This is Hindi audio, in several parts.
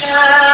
जब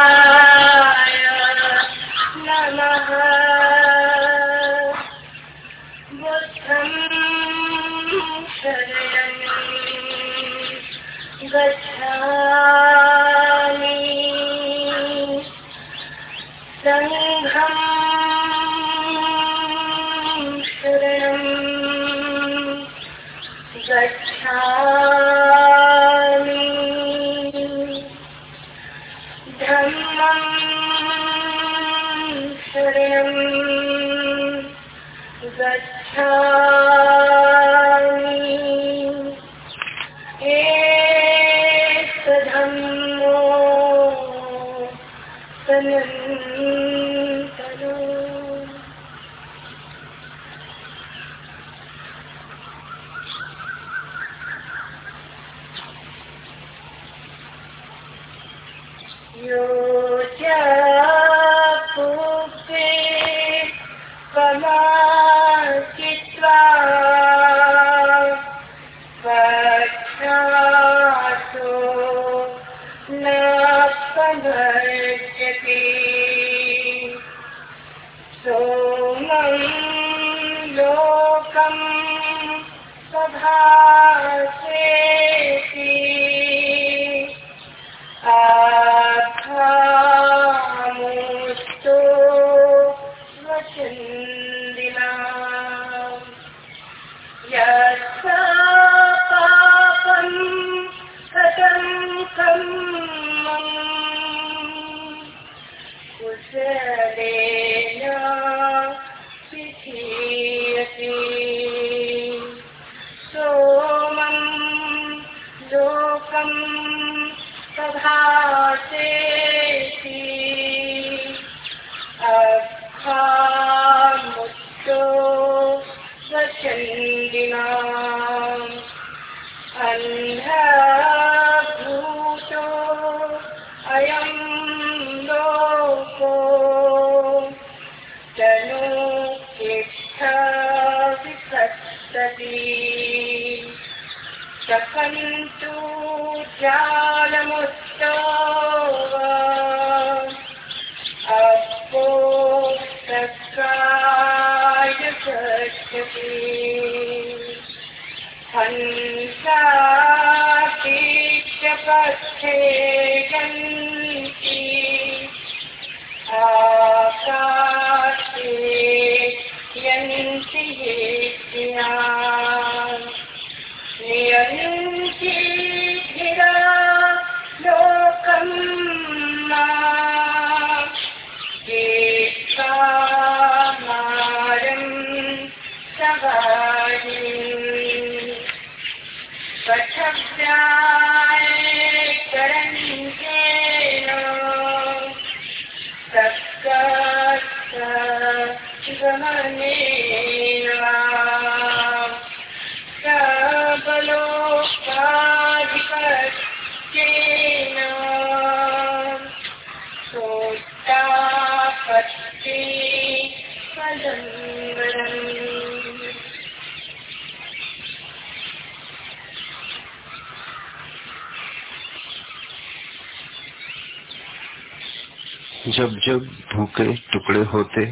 होते,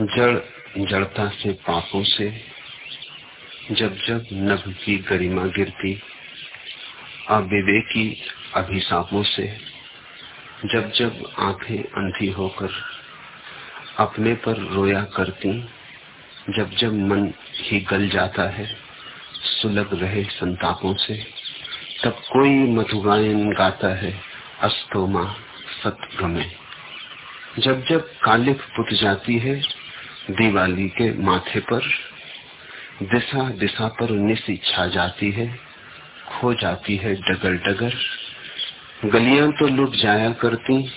जड़ जड़ता से पापों से, जब जब नभ की गरिमा गिरती, अविवेकी अभिशापों से, जब जब आँखें अंधी होकर अपने पर रोया करती, जब जब मन ही गल जाता है सुलग रहे संतापों से, तब कोई मधुगायन गाता है, अस्तोमा सतगमे। जब जब कालिक पुट जाती है दिवाली के माथे पर, दिशा दिशा पर निशी छा जाती है, खो जाती है डगर डगर। गलियाँ तो लुट जाया करती,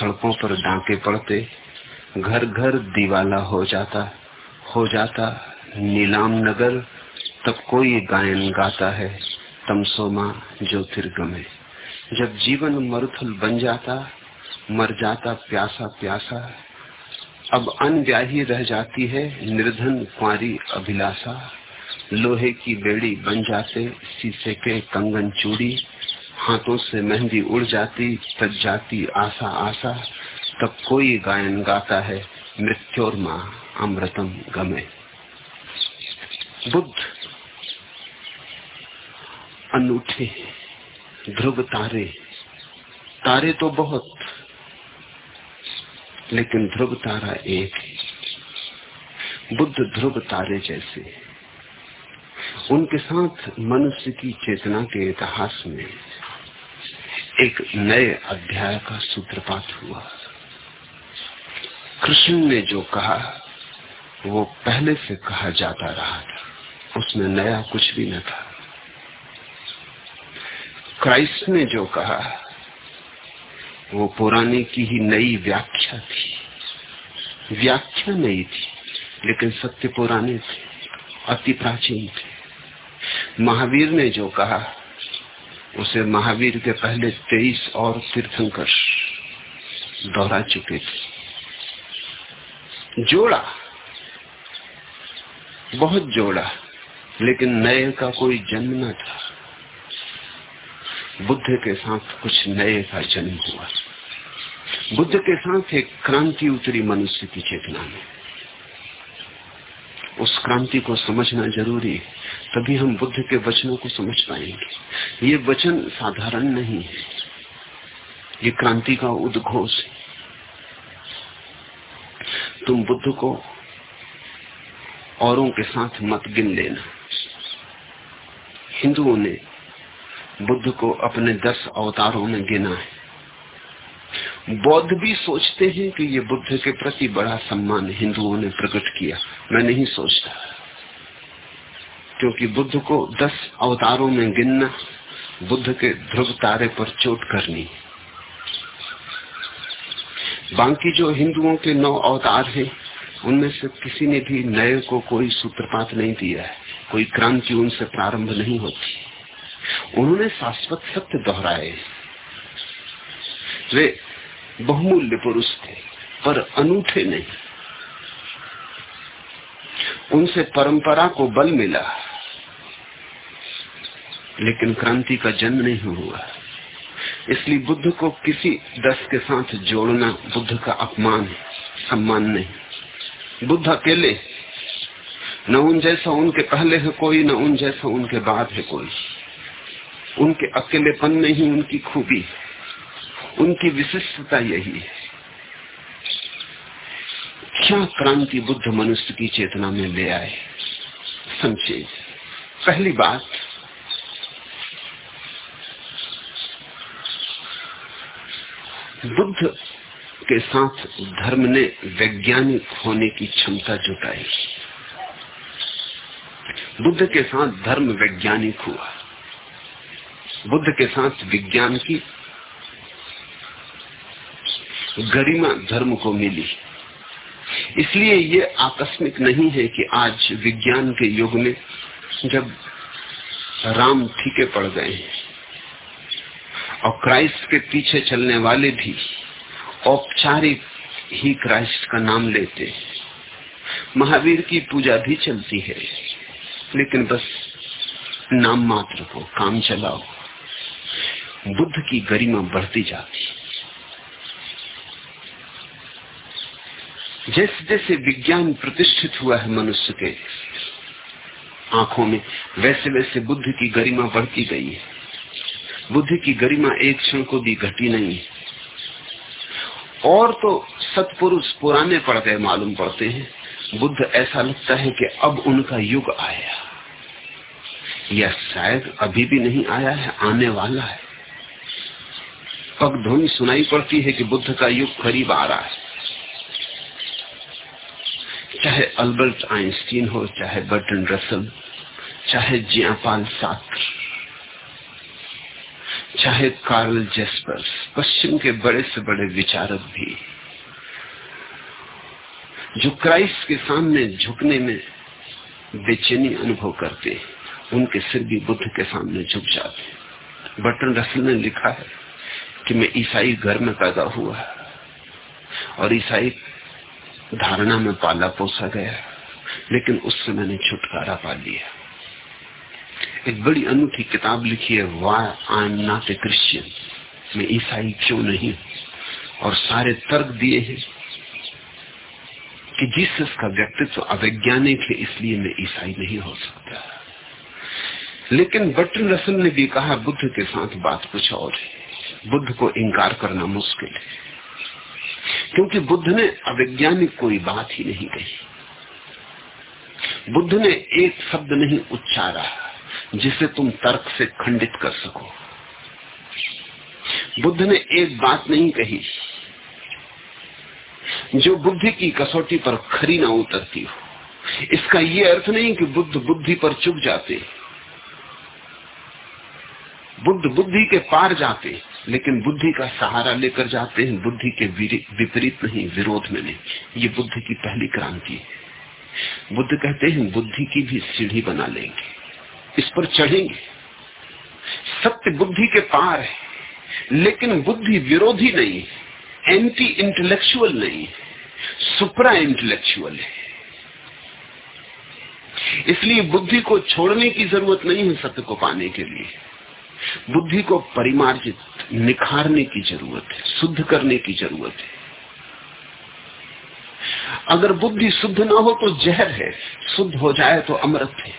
सड़कों पर डांके पड़ते, घर घर दीवाला हो जाता हो जाता नीलाम नगर, तब कोई गायन गाता है तमसोमा ज्योतिर्गमे। जब जीवन मरुथल बन जाता मर जाता, प्यासा प्यासा। अब अनव्याही रह जाती है, निर्धन कुआरी अभिलाषा। लोहे की बेड़ी बन जाते, शीशे के कंगन चूड़ी। हाथों से मेहंदी उड़ जाती तज जाती आशा आशा। तब कोई गायन गाता है मृत्योर माँ अमृतम गमे। बुद्ध अनूठे, ध्रुव तारे। तारे तो बहुत लेकिन ध्रुव तारा एक है। बुद्ध ध्रुव तारे जैसे उनके साथ मनुष्य की चेतना के इतिहास में एक नए अध्याय का सूत्रपात हुआ। कृष्ण ने जो कहा, वो पहले से कहा जाता रहा था। उसमें नया कुछ भी न था। क्राइस्ट ने जो कहा वो पुराने की ही नई व्याख्या थी। व्याख्या नई थी, लेकिन सत्य पुराने थे, अति प्राचीन थे। महावीर ने जो कहा, उसे महावीर के पहले तेईस और तीर्थंकर दोहरा चुके थे। जोड़ा, बहुत जोड़ा, लेकिन नए का कोई जन्म न था। बुद्ध के साथ कुछ नए का जन्म हुआ। बुद्ध के साथ एक क्रांति उतरी मनुष्य की चेतना में। उस क्रांति को समझना ज़रूरी है, तभी हम बुद्ध के वचनों को समझ पाएँगे। ये वचन साधारण नहीं है। ये क्रांति का उद्घोष है। तुम बुद्ध को औरों के साथ मत गिन लेना। हिंदुओं ने बुद्ध को अपने दस अवतारों में गिना है। बौद्ध भी सोचते हैं कि ये बुद्ध के प्रति बड़ा सम्मान हिंदुओं ने प्रकट किया। मैं नहीं सोचता। क्योंकि बुद्ध को दस अवतारों में गिनना बुद्ध के ध्रुव तारे पर चोट करनी बाकी जो हिंदुओं के नौ अवतार हैं, उनमें से किसी ने भी नए को कोई सूत्रपात नहीं दिया है। कोई क्रांति उनसे प्रारंभ नहीं होती। उन्होंने शाश्वत सत्य दोहराए। वे बहुमूल्य पुरुष थे, पर अनूठे नहीं। उनसे परंपरा को बल मिला, लेकिन क्रांति का जन्म नहीं हुआ। इसलिए बुद्ध को किसी दस के साथ जोड़ना बुद्ध का अपमान, सम्मान नहीं। बुद्ध अकेले, न उन जैसा उनके पहले है कोई, न उन जैसा उनके बाद है कोई। उनके अकेलेपन में ही उनकी खूबी उनकी विशिष्टता यही है। क्या क्रांति बुद्ध मनुष्य की चेतना में ले आए? समझे पहली बात, बुद्ध के साथ धर्म ने वैज्ञानिक होने की क्षमता जुटाई। बुद्ध के साथ धर्म वैज्ञानिक हुआ। बुद्ध के साथ विज्ञान की गरिमा धर्म को मिली। इसलिए ये आकस्मिक नहीं है कि आज विज्ञान के युग में जब राम फीके पड़ गए हैं और क्राइस्ट के पीछे चलने वाले भी औपचारिक ही क्राइस्ट का नाम लेते महावीर की पूजा भी चलती है, लेकिन बस नाम मात्र को, काम चलाओ। बुद्ध की गरिमा बढ़ती जाती जैसे जैसे विज्ञान प्रतिष्ठित हुआ है मनुष्य के, आँखों में, वैसे वैसे बुद्ध की गरिमा बढ़ती गई है। बुद्ध की गरिमा एक क्षण को भी घटी नहीं है। और तो सतपुरुष पुराने पड़ गए मालूम पड़ते हैं। बुद्ध ऐसा लगता है कि अब उनका युग आया। या शायद अभी भी नहीं आया है, आने वाला है। पग ध्वनि सुनाई पड़ती है कि बुद्ध का युग करीब आ रहा है। चाहे अल्बर्ट आइंस्टीन हो, चाहे बर्टन रसल चाहे जियापाल सात्र, चाहे कार्ल जेस्पर्स पश्चिम के बड़े से बड़े विचारक भी, जो क्राइस्ट के सामने झुकने में बेचैनी अनुभव करते उनके सिर भी बुद्ध के सामने झुक जाते बटन रसल ने लिखा है कि मैं ईसाई घर में पैदा हुआ और ईसाई धारणा में पाला पोसा गया लेकिन उससे मैंने छुटकारा पा लिया एक बड़ी अनूठी किताब लिखी है why I am not a Christian. मैं ईसाई क्यों नहीं? और सारे तर्क दिए हैं कि जीसस का व्यक्तित्व अवैज्ञानिक है, इसलिए मैं ईसाई नहीं हो सकता। लेकिन बटन रसल ने भी कहा, बुद्ध के साथ बात कुछ और है। बुद्ध को इंकार करना मुश्किल है। क्योंकि बुद्ध ने अवैज्ञानिक कोई बात ही नहीं कही। बुद्ध ने एक शब्द नहीं उच्चारा, जिसे तुम तर्क से खंडित कर सको। बुद्ध ने एक बात नहीं कही, जो बुद्धि की कसौटी पर खरी ना उतरती हो। इसका ये अर्थ नहीं कि बुद्ध बुद्धि पर चुप जाते। बुद्ध बुद्धि के पार जाते। लेकिन बुद्धि का सहारा लेकर जाते हैं, बुद्धि के विपरीत नहीं, विरोध में नहीं। ये बुद्ध की पहली क्रांति है। बुद्ध कहते हैं, बुद्धि की भी सीढ़ी बना लेंगे। इस पर चढ़ेंगे। सत्य बुद्धि के पार है, लेकिन बुद्धि विरोधी नहीं एंटी इंटेलेक्चुअल नहीं सुपरा इंटेलेक्चुअल है। इसलिए बुद्धि को छोड़ने की ज़रूरत नहीं है सत्य को पाने के लिए। बुद्धि को परिमार्जित, निखारने की ज़रूरत है, शुद्ध करने की ज़रूरत है। अगर बुद्धि शुद्ध ना हो तो जहर है, शुद्ध हो जाए तो अमृत है।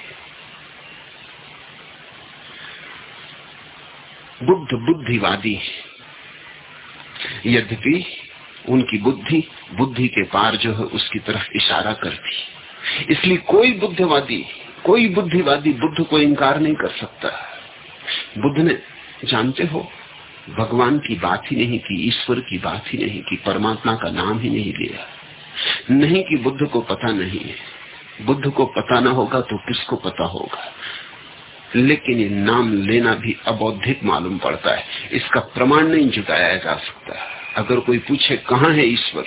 बुद्ध बुद्धिवादी यद्यपि उनकी बुद्धि बुद्धि के पार जो है उसकी तरफ़ इशारा करती इसलिए कोई बुद्धिवादी कोई बुद्धिवादी बुद्ध को इनकार नहीं कर सकता। बुद्ध ने जानते हो, भगवान की बात ही नहीं की, ईश्वर की बात ही नहीं की, परमात्मा का नाम ही नहीं लिया। नहीं कि बुद्ध को पता नहीं है। बुद्ध को पता ना होगा तो किसको पता होगा? लेकिन ये नाम लेना भी अबौधिक मालूम पड़ता है। इसका प्रमाण नहीं जुटाया जा सकता। अगर कोई पूछे, कहा है ईश्वर?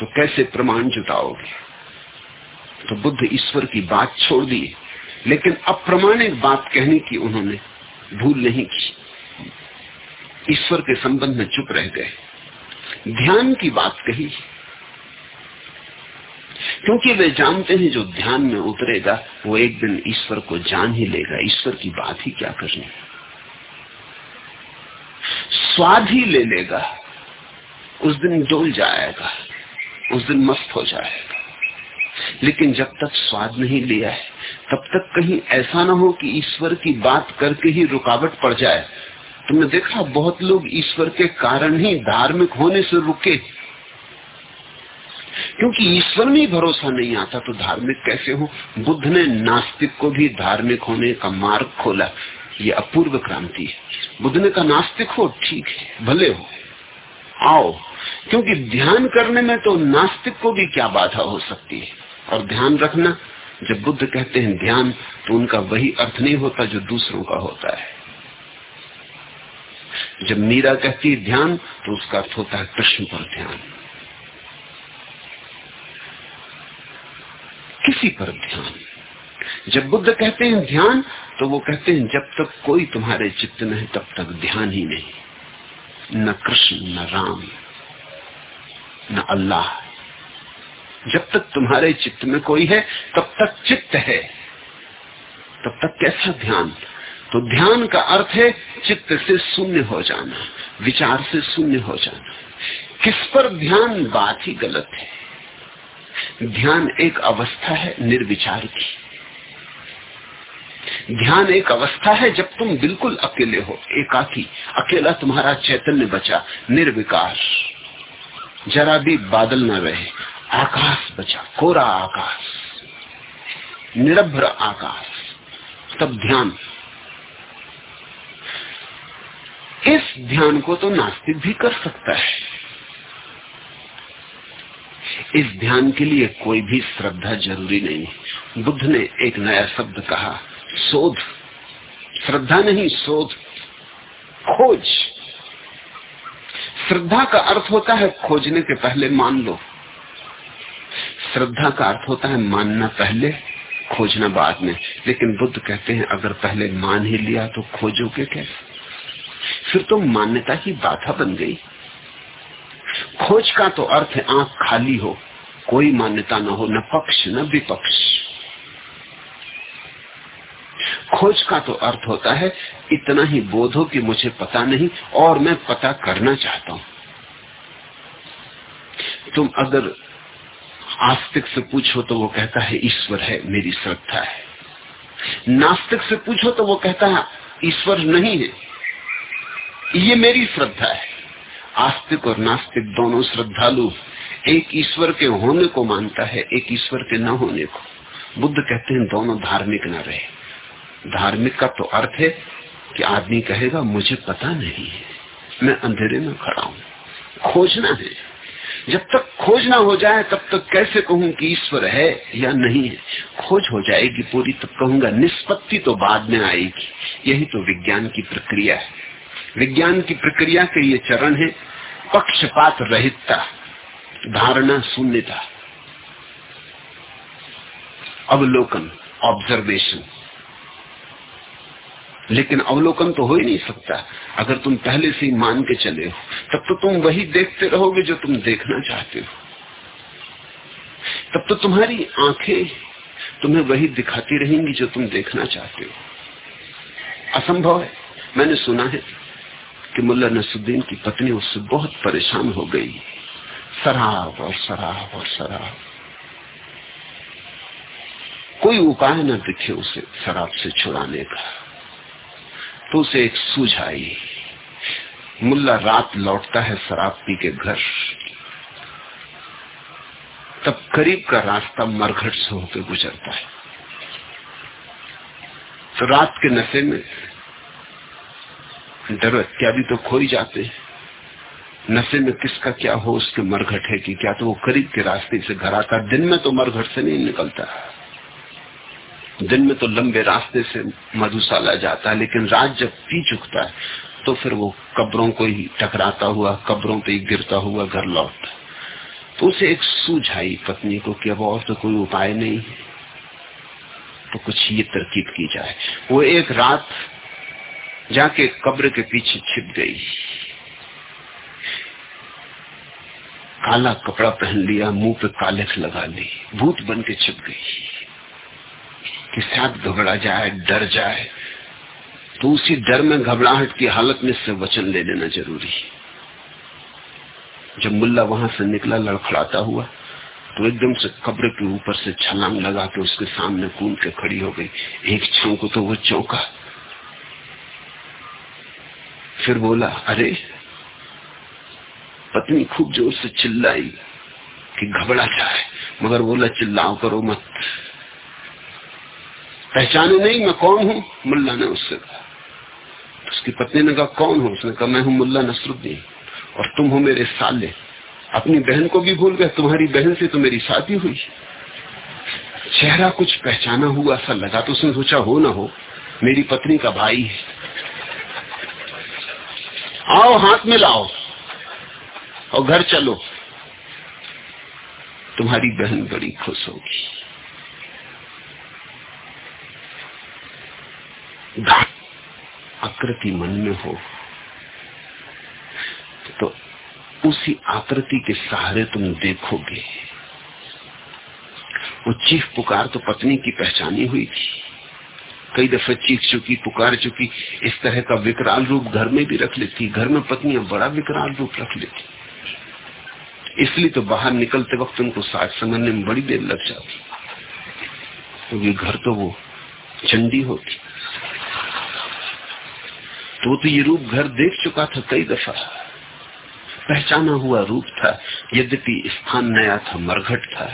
तो कैसे प्रमाण जुटाओगे? तो बुद्ध ईश्वर की बात छोड़ दी लेकिन अप्रमाणिक बात कहने की उन्होंने भूल नहीं की। ईश्वर के संबंध में चुप रह गए। ध्यान की बात कही। क्योंकि वे जानते हैं जो ध्यान में उतरेगा, वो एक दिन ईश्वर को जान ही लेगा। ईश्वर की बात ही क्या करनी? स्वाद ही ले लेगा। उस दिन डोल जाएगा। उस दिन मस्त हो जाएगा। लेकिन जब तक स्वाद नहीं लिया है तब तक कहीं ऐसा ना हो कि ईश्वर की बात करके ही रुकावट पड़ जाए। तुमने देखा, बहुत लोग ईश्वर के कारण ही धार्मिक होने से रुके। क्योंकि ईश्वर में भरोसा नहीं आता तो धार्मिक कैसे हो? बुद्ध ने नास्तिक को भी धार्मिक होने का मार्ग खोला। ये अपूर्व क्रांति है। बुद्ध ने कहा, नास्तिक हो, ठीक है, भले हो। आओ, क्योंकि ध्यान करने में तो नास्तिक को भी क्या बाधा हो सकती है? और ध्यान रखना जब बुद्ध कहते हैं ध्यान तो उनका वही अर्थ नहीं होता जो दूसरों का होता है। जब मीरा कहती है ध्यान तो उसका अर्थ होता है कृष्ण पर ध्यान। किसी पर ध्यान। जब बुद्ध कहते हैं ध्यान तो वो कहते हैं जब तक कोई तुम्हारे चित्त में है, तब तक ध्यान ही नहीं। न कृष्ण, न राम, न अल्लाह। जब तक तुम्हारे चित्त में कोई है, तब तक चित्त है। तब तक कैसा ध्यान? तो ध्यान का अर्थ है चित्त से शून्य हो जाना, विचार से शून्य हो जाना। किस पर ध्यान? बात ही गलत है। ध्यान एक अवस्था है निर्विचार की। ध्यान एक अवस्था है जब तुम बिल्कुल अकेले हो, एकाकी, अकेला तुम्हारा चैतन्य बचा, निर्विकार। जरा भी बादल न रहे आकाश बचा, कोरा आकाश, निरभ्र आकाश तब ध्यान। इस ध्यान को तो नास्तिक भी कर सकता है। इस ध्यान के लिए कोई भी श्रद्धा ज़रूरी नहीं। बुद्ध ने एक नया शब्द कहा, शोध। श्रद्धा नहीं, शोध। खोज। श्रद्धा का अर्थ होता है खोजने के पहले मान लो। श्रद्धा का अर्थ होता है मानना पहले, खोजना बाद में। लेकिन बुद्ध कहते हैं, अगर पहले मान ही लिया तो खोजोगे कैसे फिर तो मान्यता की बाधा बन गई। खोज का तो अर्थ है आँख खाली हो, कोई मान्यता न हो, न पक्ष, न विपक्ष। खोज का तो अर्थ होता है, इतना ही बोध हो कि मुझे पता नहीं और मैं पता करना चाहता हूँ। तुम अगर आस्तिक से पूछो तो वो कहता है, ईश्वर है, मेरी श्रद्धा है। नास्तिक से पूछो तो वो कहता है, ईश्वर नहीं है, ये मेरी श्रद्धा है। आस्तिक और नास्तिक दोनों श्रद्धालु एक ईश्वर के होने को मानता है, एक ईश्वर के न होने को। बुद्ध कहते हैं, दोनों धार्मिक न रहे। धार्मिक का तो अर्थ है कि आदमी कहेगा, मुझे पता नहीं है, मैं अंधेरे में खड़ा हूँ, खोजना है। जब तक खोज ना हो जाए, तब तक कैसे कहूँ कि ईश्वर है या नहीं है? खोज हो जाएगी पूरी, तब कहूँगा निष्पत्ति तो बाद में आएगी। यही तो विज्ञान की प्रक्रिया है। विज्ञान की प्रक्रिया के ये चरण है, पक्षपात रहितता, धारणा शून्यता। अवलोकन ऑब्जर्वेशन लेकिन अवलोकन तो हो ही नहीं सकता। अगर तुम पहले से ही मान के चले हो, तब तो तुम वही देखते रहोगे जो तुम देखना चाहते हो। तब तो तुम्हारी आँखें तुम्हें वही दिखाती रहेंगी जो तुम देखना चाहते हो। असंभव है। मैंने सुना है कि मुल्ला नसुद्दीन की पत्नी उससे बहुत परेशान हो गई। शराब और शराब और शराब कोई उपाय न दिखे उसे शराब से छुड़ाने का। तो उसे एक सूझ आई। मुल्ला रात लौटता है शराब पी के घर। तब करीब का रास्ता मरघट से होकर गुजरता है। तो रात के नशे में डर इत्यादि तो खो ही जाते हैं। नशे में किसका क्या हो, उसके मरघट है कि क्या? तो वो करीब के रास्ते से घर आता। दिन में तो मरघट से नहीं निकलता। दिन में तो लंबे रास्ते से मधुशाला जाता है, लेकिन रात जब पी चुकता है तो फिर वो कब्रों को ही टकराता हुआ, कब्रों पे गिरता हुआ घर लौटता तो उसे एक सूझ आई पत्नी को कि अब और तो कोई उपाय नहीं है तो कुछ ये तरकीब की जाए। वो एक रात जाके कब्र के पीछे छिप गई। काला कपड़ा पहन लिया, मुँह पे कालेख लगा ली, भूत बन के छिप गई। कि शायद घबरा जाए, डर जाए तो उसी डर में घबराहट की हालत में से वचन ले लेना ज़रूरी है। जब मुल्ला वहाँ से निकला, लड़खड़ाता हुआ तो एकदम से कब्र के ऊपर से छलांग लगा के उसके सामने कूद के खड़ी हो गई। एक क्षण को तो वो चौंका। फिर बोला, अरे, पत्नी खूब ज़ोर से चिल्लाई कि घबरा जाए, मगर बोला, चिल्लाओ करो मत। पहचाने नहीं मैं कौन हूँ? मुल्ला ने उससे कहा। उसकी पत्नी ने कहा, कौन हो? उसने कहा, मैं हूँ मुल्ला नसरुद्दीन और तुम हो मेरे साले। अपनी बहन को भी भूल गए, तुम्हारी बहन से तो मेरी शादी हुई। चेहरा कुछ पहचाना हुआ सा लगा तो उसने सोचा, हो ना हो, मेरी पत्नी का भाई है। आओ, हाथ में लाओ और घर चलो। तुम्हारी बहन बड़ी खुश होगी। आकृति मन में हो तो उसी आकृति के सहारे तुम देखोगे। वो चीख पुकार तो पत्नी की पहचानी हुई थी। कई दफे चीख चुकी, पुकार चुकी, इस तरह का विकराल रूप घर में भी रख लेती, घर में पत्नियाँ बड़ा विकराल रूप रख लेती। इसलिए तो बाहर निकलते वक्त उनको साथ समझने में बड़ी देर लग जाती, क्योंकि तो घर तो वो चंडी होती। तो तो ये रूप घर देख चुका था कई दफ़ा। पहचाना हुआ रूप था, यद्यपि स्थान नया था, मरघट था।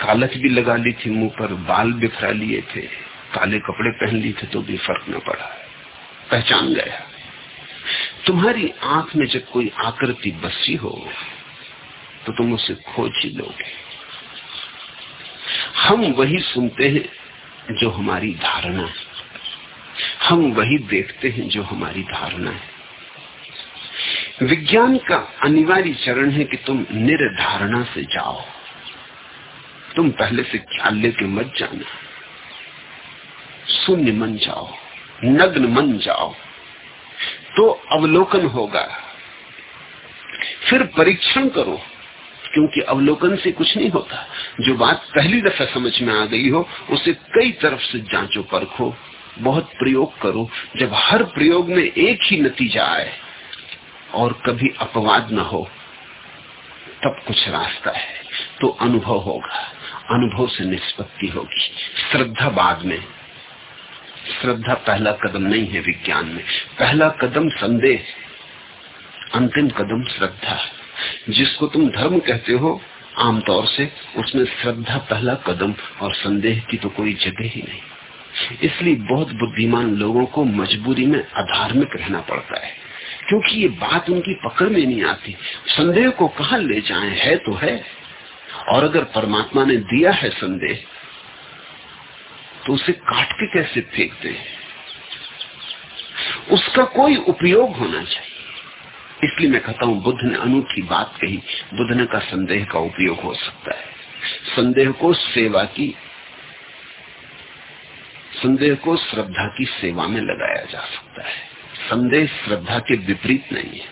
कालच भी लगा ली थी मुँह पर, बाल बिखरा लिए थे। काले कपड़े पहन लिए थे तो भी फ़र्क न पड़ा। पहचान गया। तुम्हारी आँख में जब कोई आकृति बसी हो तो तुम उसे खोज ही लोगे। हम वही सुनते हैं जो हमारी धारणा है। हम वही देखते हैं जो हमारी धारणा है। विज्ञान का अनिवार्य चरण है कि तुम निर्धारणा से जाओ। तुम पहले से ख्याल लेके मत जाना। शून्य मन जाओ, नग्न मन जाओ। तो अवलोकन होगा। फिर परीक्षण करो, क्योंकि अवलोकन से कुछ नहीं होता। जो बात पहली दफ़ा समझ में आ गई हो, उसे कई तरफ़ से जांचो, परखो। बहुत प्रयोग करो, जब हर प्रयोग में एक ही नतीजा आए और कभी अपवाद न हो, तब कुछ रास्ता है। तो अनुभव होगा, अनुभव से निष्पत्ति होगी। श्रद्धा बाद में। श्रद्धा पहला कदम नहीं है विज्ञान में। पहला कदम संदेह अंतिम कदम श्रद्धा जिसको तुम धर्म कहते हो, आमतौर से उसमें श्रद्धा पहला कदम और संदेह की तो कोई जगह ही नहीं। इसलिए बहुत बुद्धिमान लोगों को मजबूरी में अधार्मिक रहना पड़ता है। क्योंकि ये बात उनकी पकड़ में नहीं आती। संदेह को कहा ले जाए? है तो है। और अगर परमात्मा ने दिया है संदेह तो उसे काट के कैसे फेंकते हैं? उसका कोई उपयोग होना चाहिए। इसलिए मैं कहता हूँ, बुद्ध ने अनूठी बात कही। बुद्ध ने का संदेह का उपयोग हो सकता है। संदेह को सेवा की संदेह को श्रद्धा की सेवा में लगाया जा सकता है। संदेह श्रद्धा के विपरीत नहीं है।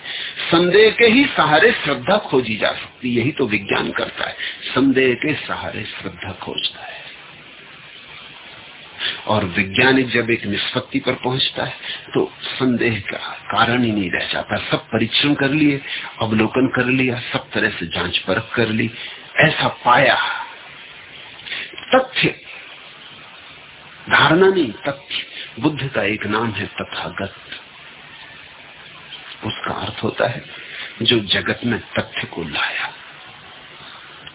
संदेह के ही सहारे श्रद्धा खोजी जा सकती यही तो विज्ञान करता है। संदेह के सहारे श्रद्धा खोजता है। और वैज्ञानिक जब एक निष्पत्ति पर पहुँचता है तो संदेह का कारण ही नहीं रह जाता। सब परीक्षण कर लिए, अवलोकन कर लिया, सब तरह से जाँच परख कर ली, ऐसा पाया। तथ्य धारणा नहीं, तथ्य। बुद्ध का एक नाम है तथागत। उसका अर्थ होता है, जो जगत में तथ्य को लाया।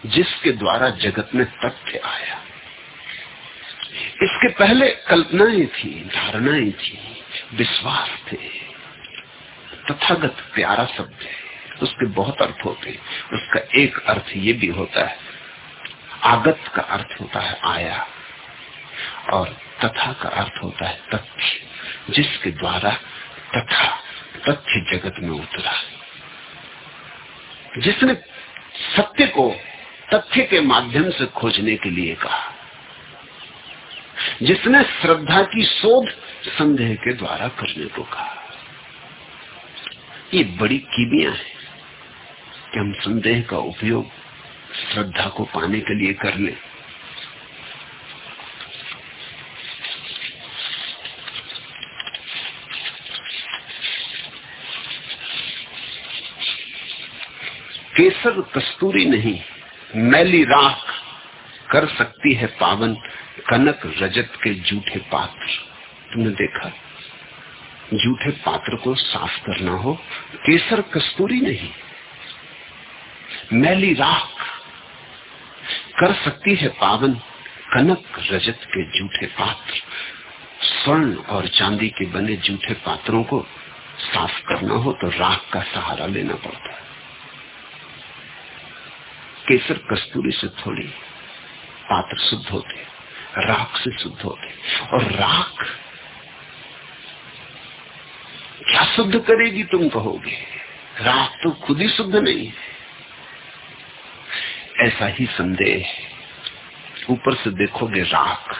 जिसके द्वारा जगत में तथ्य आया। इसके पहले कल्पनाएँ थी, धारणाएँ थी, विश्वास थे। तथागत प्यारा शब्द है। उसके बहुत अर्थ होते उसका एक अर्थ ये भी होता है, आगत का अर्थ होता है आया। और तथा का अर्थ होता है तथ्य, जिसके द्वारा तथा तथ्य जगत में उतरा। जिसने सत्य को तथ्य के माध्यम से खोजने के लिए कहा, जिसने श्रद्धा की शोध संदेह के द्वारा करने को कहा। ये बड़ी कीमिया है कि हम संदेह का उपयोग श्रद्धा को पाने के लिए कर ले। केसर कस्तूरी नहीं, मैली राख कर सकती है पावन कनक रजत के जूठे पात्र। तुमने देखा? जूठे पात्र को साफ़ करना हो, केसर कस्तूरी नहीं। मैली राख कर सकती है पावन कनक रजत के जूठे पात्र। स्वर्ण और चांदी के बने जूठे पात्रों को साफ़ करना हो तो राख का सहारा लेना पड़ता है। केसर कस्तूरी से थोड़ी पात्र शुद्ध होते, राख से शुद्ध होते, और राख क्या शुद्ध करेगी तुम कहोगे? राख तो खुद ही शुद्ध नहीं है। ऐसा ही संदेह ऊपर से देखोगे राख,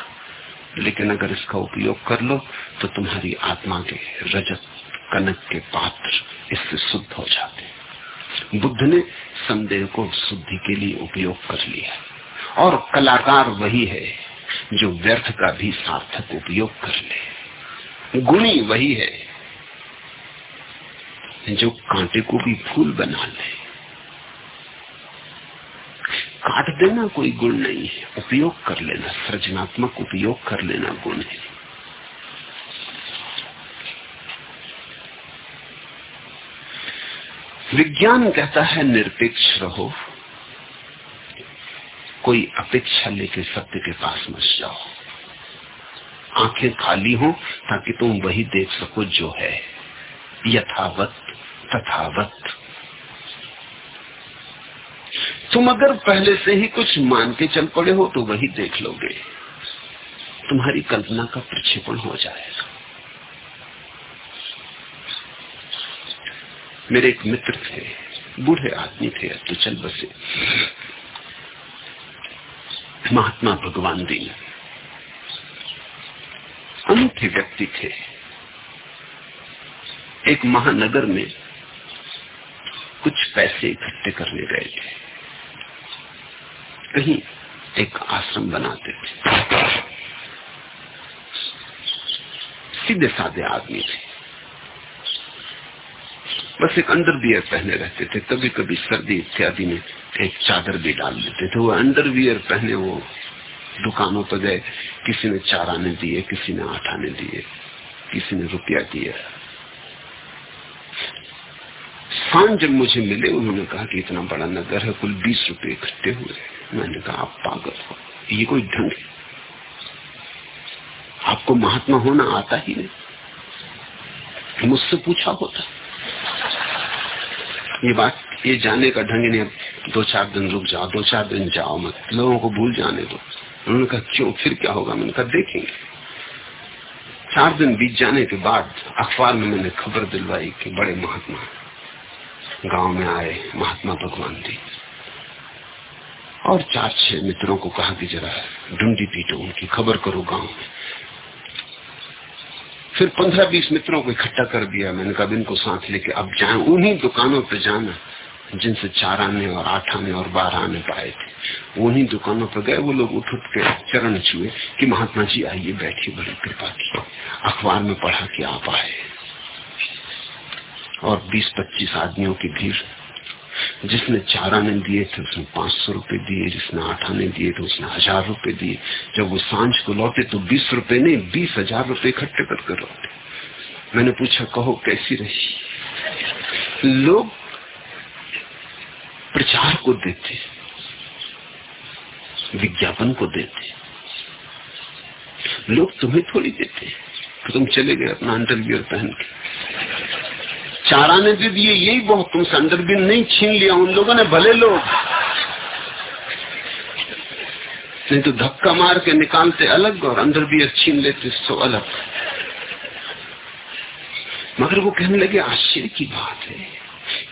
लेकिन अगर इसका उपयोग कर लो तो तुम्हारी आत्मा के रजत कनक के पात्र इससे शुद्ध हो जाते। बुद्ध ने संदेह को शुद्धि के लिए उपयोग कर लिया। और कलाकार वही है जो व्यर्थ का भी सार्थक उपयोग कर ले। गुणी वही है जो कांटे को भी फूल बना ले। काट देना कोई गुण नहीं है, उपयोग कर लेना, सृजनात्मक उपयोग कर लेना गुण है। विज्ञान कहता है, निरपेक्ष रहो। कोई अपेक्षा लेके सत्य के पास मत जाओ। आँखें खाली हो ताकि तुम वही देख सको जो है। यथावत, तथावत। तुम अगर पहले से ही कुछ मान के चल पड़े हो तो वही देख लोगे। तुम्हारी कल्पना का प्रक्षेपण हो जाएगा। मेरे एक मित्र थे, बूढ़े आदमी थे अब तो चल बसे। महात्मा भगवान दीन। अनूठे व्यक्ति थे। एक महानगर में कुछ पैसे इकट्ठे करने गए थे। कहीं एक आश्रम बनाते थे। सीधे साधे आदमी थे। बस एक अंडर अंडरवियर पहने रहते थे कभी कभी सर्दी, इत्यादि में एक चादर भी डाल लेते थे। वो अंडरवियर पहने वो दुकानों पर गए, किसी ने चार आने दिए, किसी ने आठ आने दिए, किसी ने रुपया दिया। साँझ जब मुझे मिले, उन्होंने कहा कि इतना बड़ा नगर है, कुल बीस रुपए इकट्ठे हुए मैंने कहा, आप पागल हो, ये कोई ढंग आपको महात्मा होना आता ही नहीं। मुझसे पूछा होता। ये बात, ये जाने का ढंग नहीं दो चार दिन रुक जाओ, दो चार दिन जाओ मत। लोगों को भूल जाने दो। उन्होंने कहा, क्यों? फिर क्या होगा? मैंने कहा, देखेंगे। चार दिन बीत जाने के बाद अखबार में मैंने खबर दिलवाई कि बड़े महात्मा गाँव में आए, महात्मा भगवान जी। और चार छह मित्रों को कहा कि जरा ढूंढी पीटो, उनकी खबर करो गाँव में। फिर पंद्रह बीस मित्रों को इकट्ठा कर दिया। मैंने कहा इनको साथ लेके अब जाए। उन्हीं दुकानों पे जाना, जिनसे चार आने और आठ आने और बारह आने पाए थे। उन्हीं दुकानों पर गए। वो लोग उठ उठ के चरण छुए कि महात्मा जी आइए, बैठिए, बड़ी कृपा की। अखबार में पढ़ा कि आप आए। और बीस पच्चीस आदमियों की भीड़ जिसने चार आने दिए थे, उसने पाँच सौ रुपये दिए, जिसने आठ आने दिए थे उसने हज़ार रुपये दिए। जब वो साँझ को लौटे तो बीस रुपये नहीं, बीस हज़ार रुपये इकट्ठे कर लौटे। मैंने पूछा, कहो, कैसी रही? लोग प्रचार को देते, विज्ञापन को देते। लोग तुम्हें थोड़ी देते तो तुम चले गए अपना अंडरवियर पहन के। चार ने दे दिए, यही बहुत तुमसे भी नहीं छीन लिया उन लोगों ने, भले लोग नहीं तो धक्का मार के निकालते अलग और अंदर भी छीन लेते सो अलग। मगर वो कहने लगे, आश्चर्य की बात है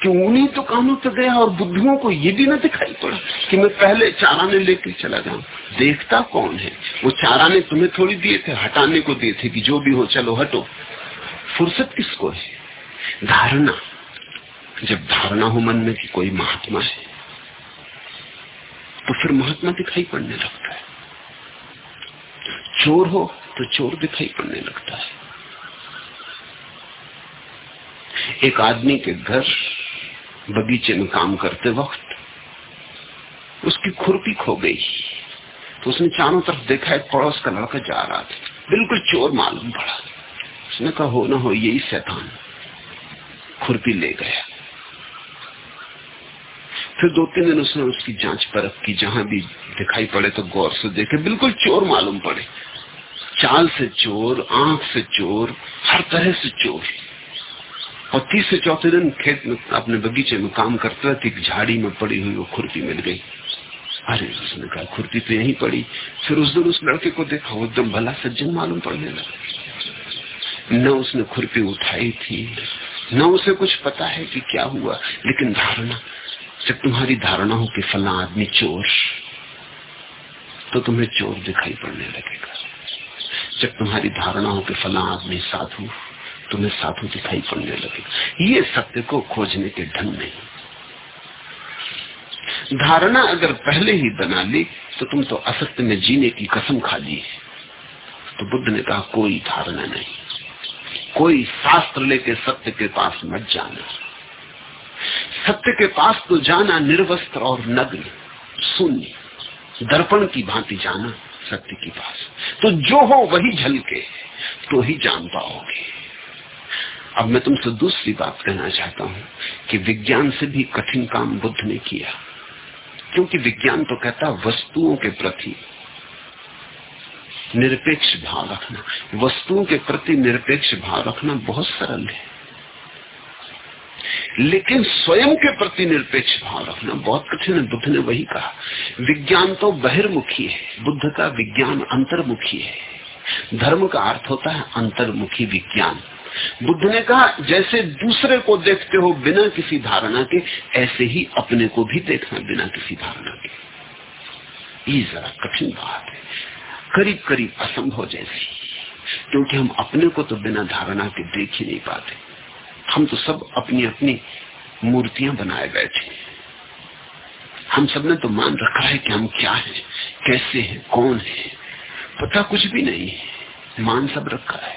कि उन्हीं तो कानों पर गया और बुद्धियों को ये भी ना दिखाई पड़ा कि मैं पहले चाराने लेके चला जाऊँ। देखता कौन है? वो चाराने तुम्हें थोड़ी दिए थे, हटाने को दिए थे कि जो भी हो, चलो, हटो। फुर्सत किसको है? धारणा। जब धारणा हो मन में कि कोई महात्मा है तो फिर महात्मा दिखाई पड़ने लगता है। चोर हो तो चोर दिखाई पड़ने लगता है। एक आदमी के घर बगीचे में काम करते वक्त उसकी खुरपी खो गई। तो उसने चारों तरफ़ देखा, एक पड़ोस का लड़का जा रहा था। बिल्कुल चोर मालूम पड़ा। उसने कहा, हो ना हो, यही शैतान खुरपी ले गया। फिर दो तीन दिन उसने उसकी जाँच परख की, जहाँ भी दिखाई पड़े तो गौर से देखे। बिल्कुल चोर मालूम पड़े। चाल से चोर, आँख से चोर, हर तरह से चोर। और तीसरे चौथे दिन खेत में, अपने बगीचे में काम करता था झाड़ी में पड़ी हुई वो खुरपी मिल गई। अरे, उसने कहा, खुरपी तो यहीं पड़ी। फिर उस दिन उस लड़के को देखा, वो एकदम भला सज्जन मालूम पड़ने लगा। न उसने खुरपी उठाई थी न उसे कुछ पता है कि क्या हुआ, लेकिन धारणा, जब तुम्हारी धारणा हो कि फला आदमी चोर तो तुम्हें चोर दिखाई पड़ने लगेगा। जब तुम्हारी धारणा हो कि फला आदमी साधु, तुम्हें साधु दिखाई पड़ने लगेगा। ये सत्य को खोजने के ढंग नहीं। धारणा अगर पहले ही बना ली तो तुम तो असत्य में जीने की कसम खा ली। तो बुद्ध ने कहा, कोई धारणा नहीं। कोई शास्त्र लेके सत्य के पास मत जाना। सत्य के पास तो जाना निर्वस्त्र और नग्न, शून्य। दर्पण की भांति जाना सत्य के पास। तो जो हो वही झलके तो ही जान पाओगे। अब मैं तुमसे दूसरी बात कहना चाहता हूँ कि विज्ञान से भी कठिन काम बुद्ध ने किया। क्योंकि विज्ञान तो कहता वस्तुओं के प्रति निरपेक्ष भाव रखना। वस्तुओं के प्रति निरपेक्ष भाव रखना बहुत सरल है। लेकिन स्वयं के प्रति निरपेक्ष भाव रखना बहुत कठिन है, बुद्ध ने वही कहा। विज्ञान तो बहिर्मुखी है, बुद्ध का विज्ञान अंतर्मुखी है। धर्म का अर्थ होता है अंतर्मुखी विज्ञान। बुद्ध ने कहा, जैसे दूसरे को देखते हो बिना किसी धारणा के, ऐसे ही अपने को भी देखना बिना किसी धारणा के। ये जरा कठिन बात है। करीब करीब असंभव जैसी। क्योंकि हम अपने को तो बिना धारणा के देख ही नहीं पाते। हम तो सब अपनी अपनी मूर्तियाँ बनाए बैठे हम सबने तो मान रखा है कि हम क्या हैं, कैसे हैं, कौन है। पता कुछ भी नहीं है। मान सब रखा है।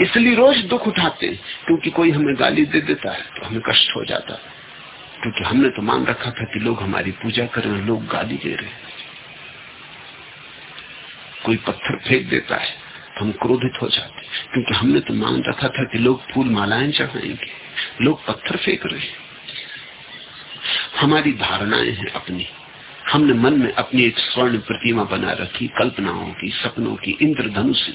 इसलिए रोज दुख उठाते हैं। क्योंकि कोई हमें गाली दे देता है तो हमें कष्ट हो जाता है। क्योंकि हमने तो मान रखा था कि लोग हमारी पूजा कर रहे हैं, लोग गाली दे रहे कोई पत्थर फेंक देता है तो हम क्रोधित हो जाते क्योंकि हमने तो मान रखा था कि लोग फूल मालाएँ चढ़ाएँगे, लोग पत्थर फेंक रहे हैं। हमारी धारणाएँ हैं अपनी। हमने मन में अपनी एक स्वर्ण प्रतिमा बना रखी, कल्पनाओं की, सपनों की, इंद्रधनुषी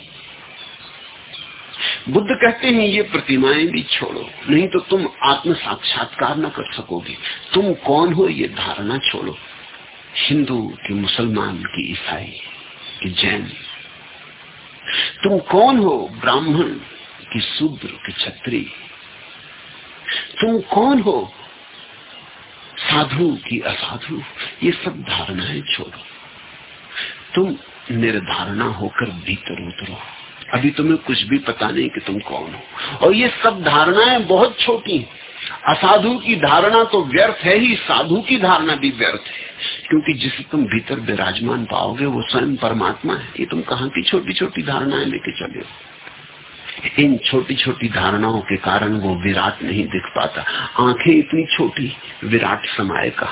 बुद्ध कहते हैं, ये प्रतिमाएँ भी छोड़ो, नहीं तो तुम आत्म साक्षात्कार न कर सकोगे। तुम कौन हो, ये धारणा छोड़ो। हिंदू की मुसलमान की ईसाई। की जैन। तुम कौन हो, ब्राह्मण की शूद्र की छत्री तुम कौन हो, साधु की असाधु? ये सब धारणाएँ छोड़ो। तुम निर्धारणा होकर भीतर उतरो। अभी तुम्हें कुछ भी पता नहीं कि तुम कौन हो। और ये सब धारणाएँ बहुत छोटी असाधु की धारणा तो व्यर्थ है ही, साधु की धारणा भी व्यर्थ है। क्योंकि जिसे तुम भीतर विराजमान पाओगे, वो स्वयं परमात्मा है। ये तुम कहा की छोटी छोटी धारणाएँ लेके चले इन छोटी छोटी धारणाओं के कारण वो विराट नहीं दिख पाता। आँखें इतनी छोटी, विराट समाये का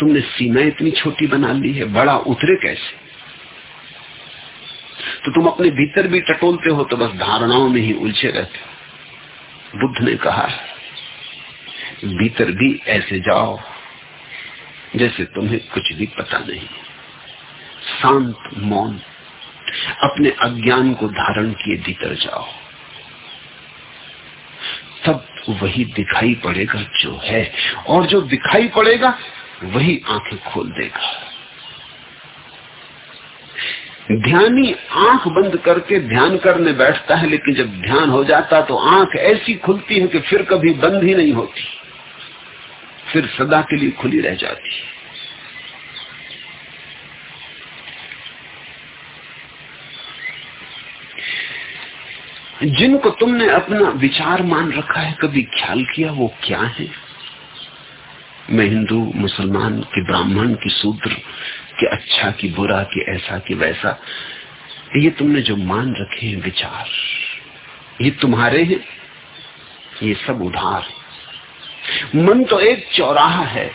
तुमने सीमा इतनी छोटी बना ली है, बड़ा उतरे कैसे? तो तुम अपने भीतर भी टटोलते हो तो बस धारणाओं में ही उलझे रहते बुद्ध ने कहा, भीतर भी ऐसे जाओ। जैसे तुम्हें कुछ भी पता नहीं शांत मौन, अपने अज्ञान को धारण किए भीतर जाओ। तब वही दिखाई पड़ेगा जो है, और जो दिखाई पड़ेगा, वही आँखें खोल देगा। ध्यानी आँख बंद करके ध्यान करने बैठता है, लेकिन जब ध्यान हो जाता तो आँख ऐसी खुलती है कि फिर कभी बंद ही नहीं होती। फिर सदा के लिए खुली रह जाती है। जिनको तुमने अपना विचार मान रखा है, कभी ख्याल किया वो क्या है? मैं हिंदू, मुसलमान की ब्राह्मण की शूद्र के अच्छा कि बुरा, कि ऐसा, कि वैसा, ये तुमने जो मान रखे हैं विचार, ये तुम्हारे हैं, ये सब उधार मन तो एक चौराहा है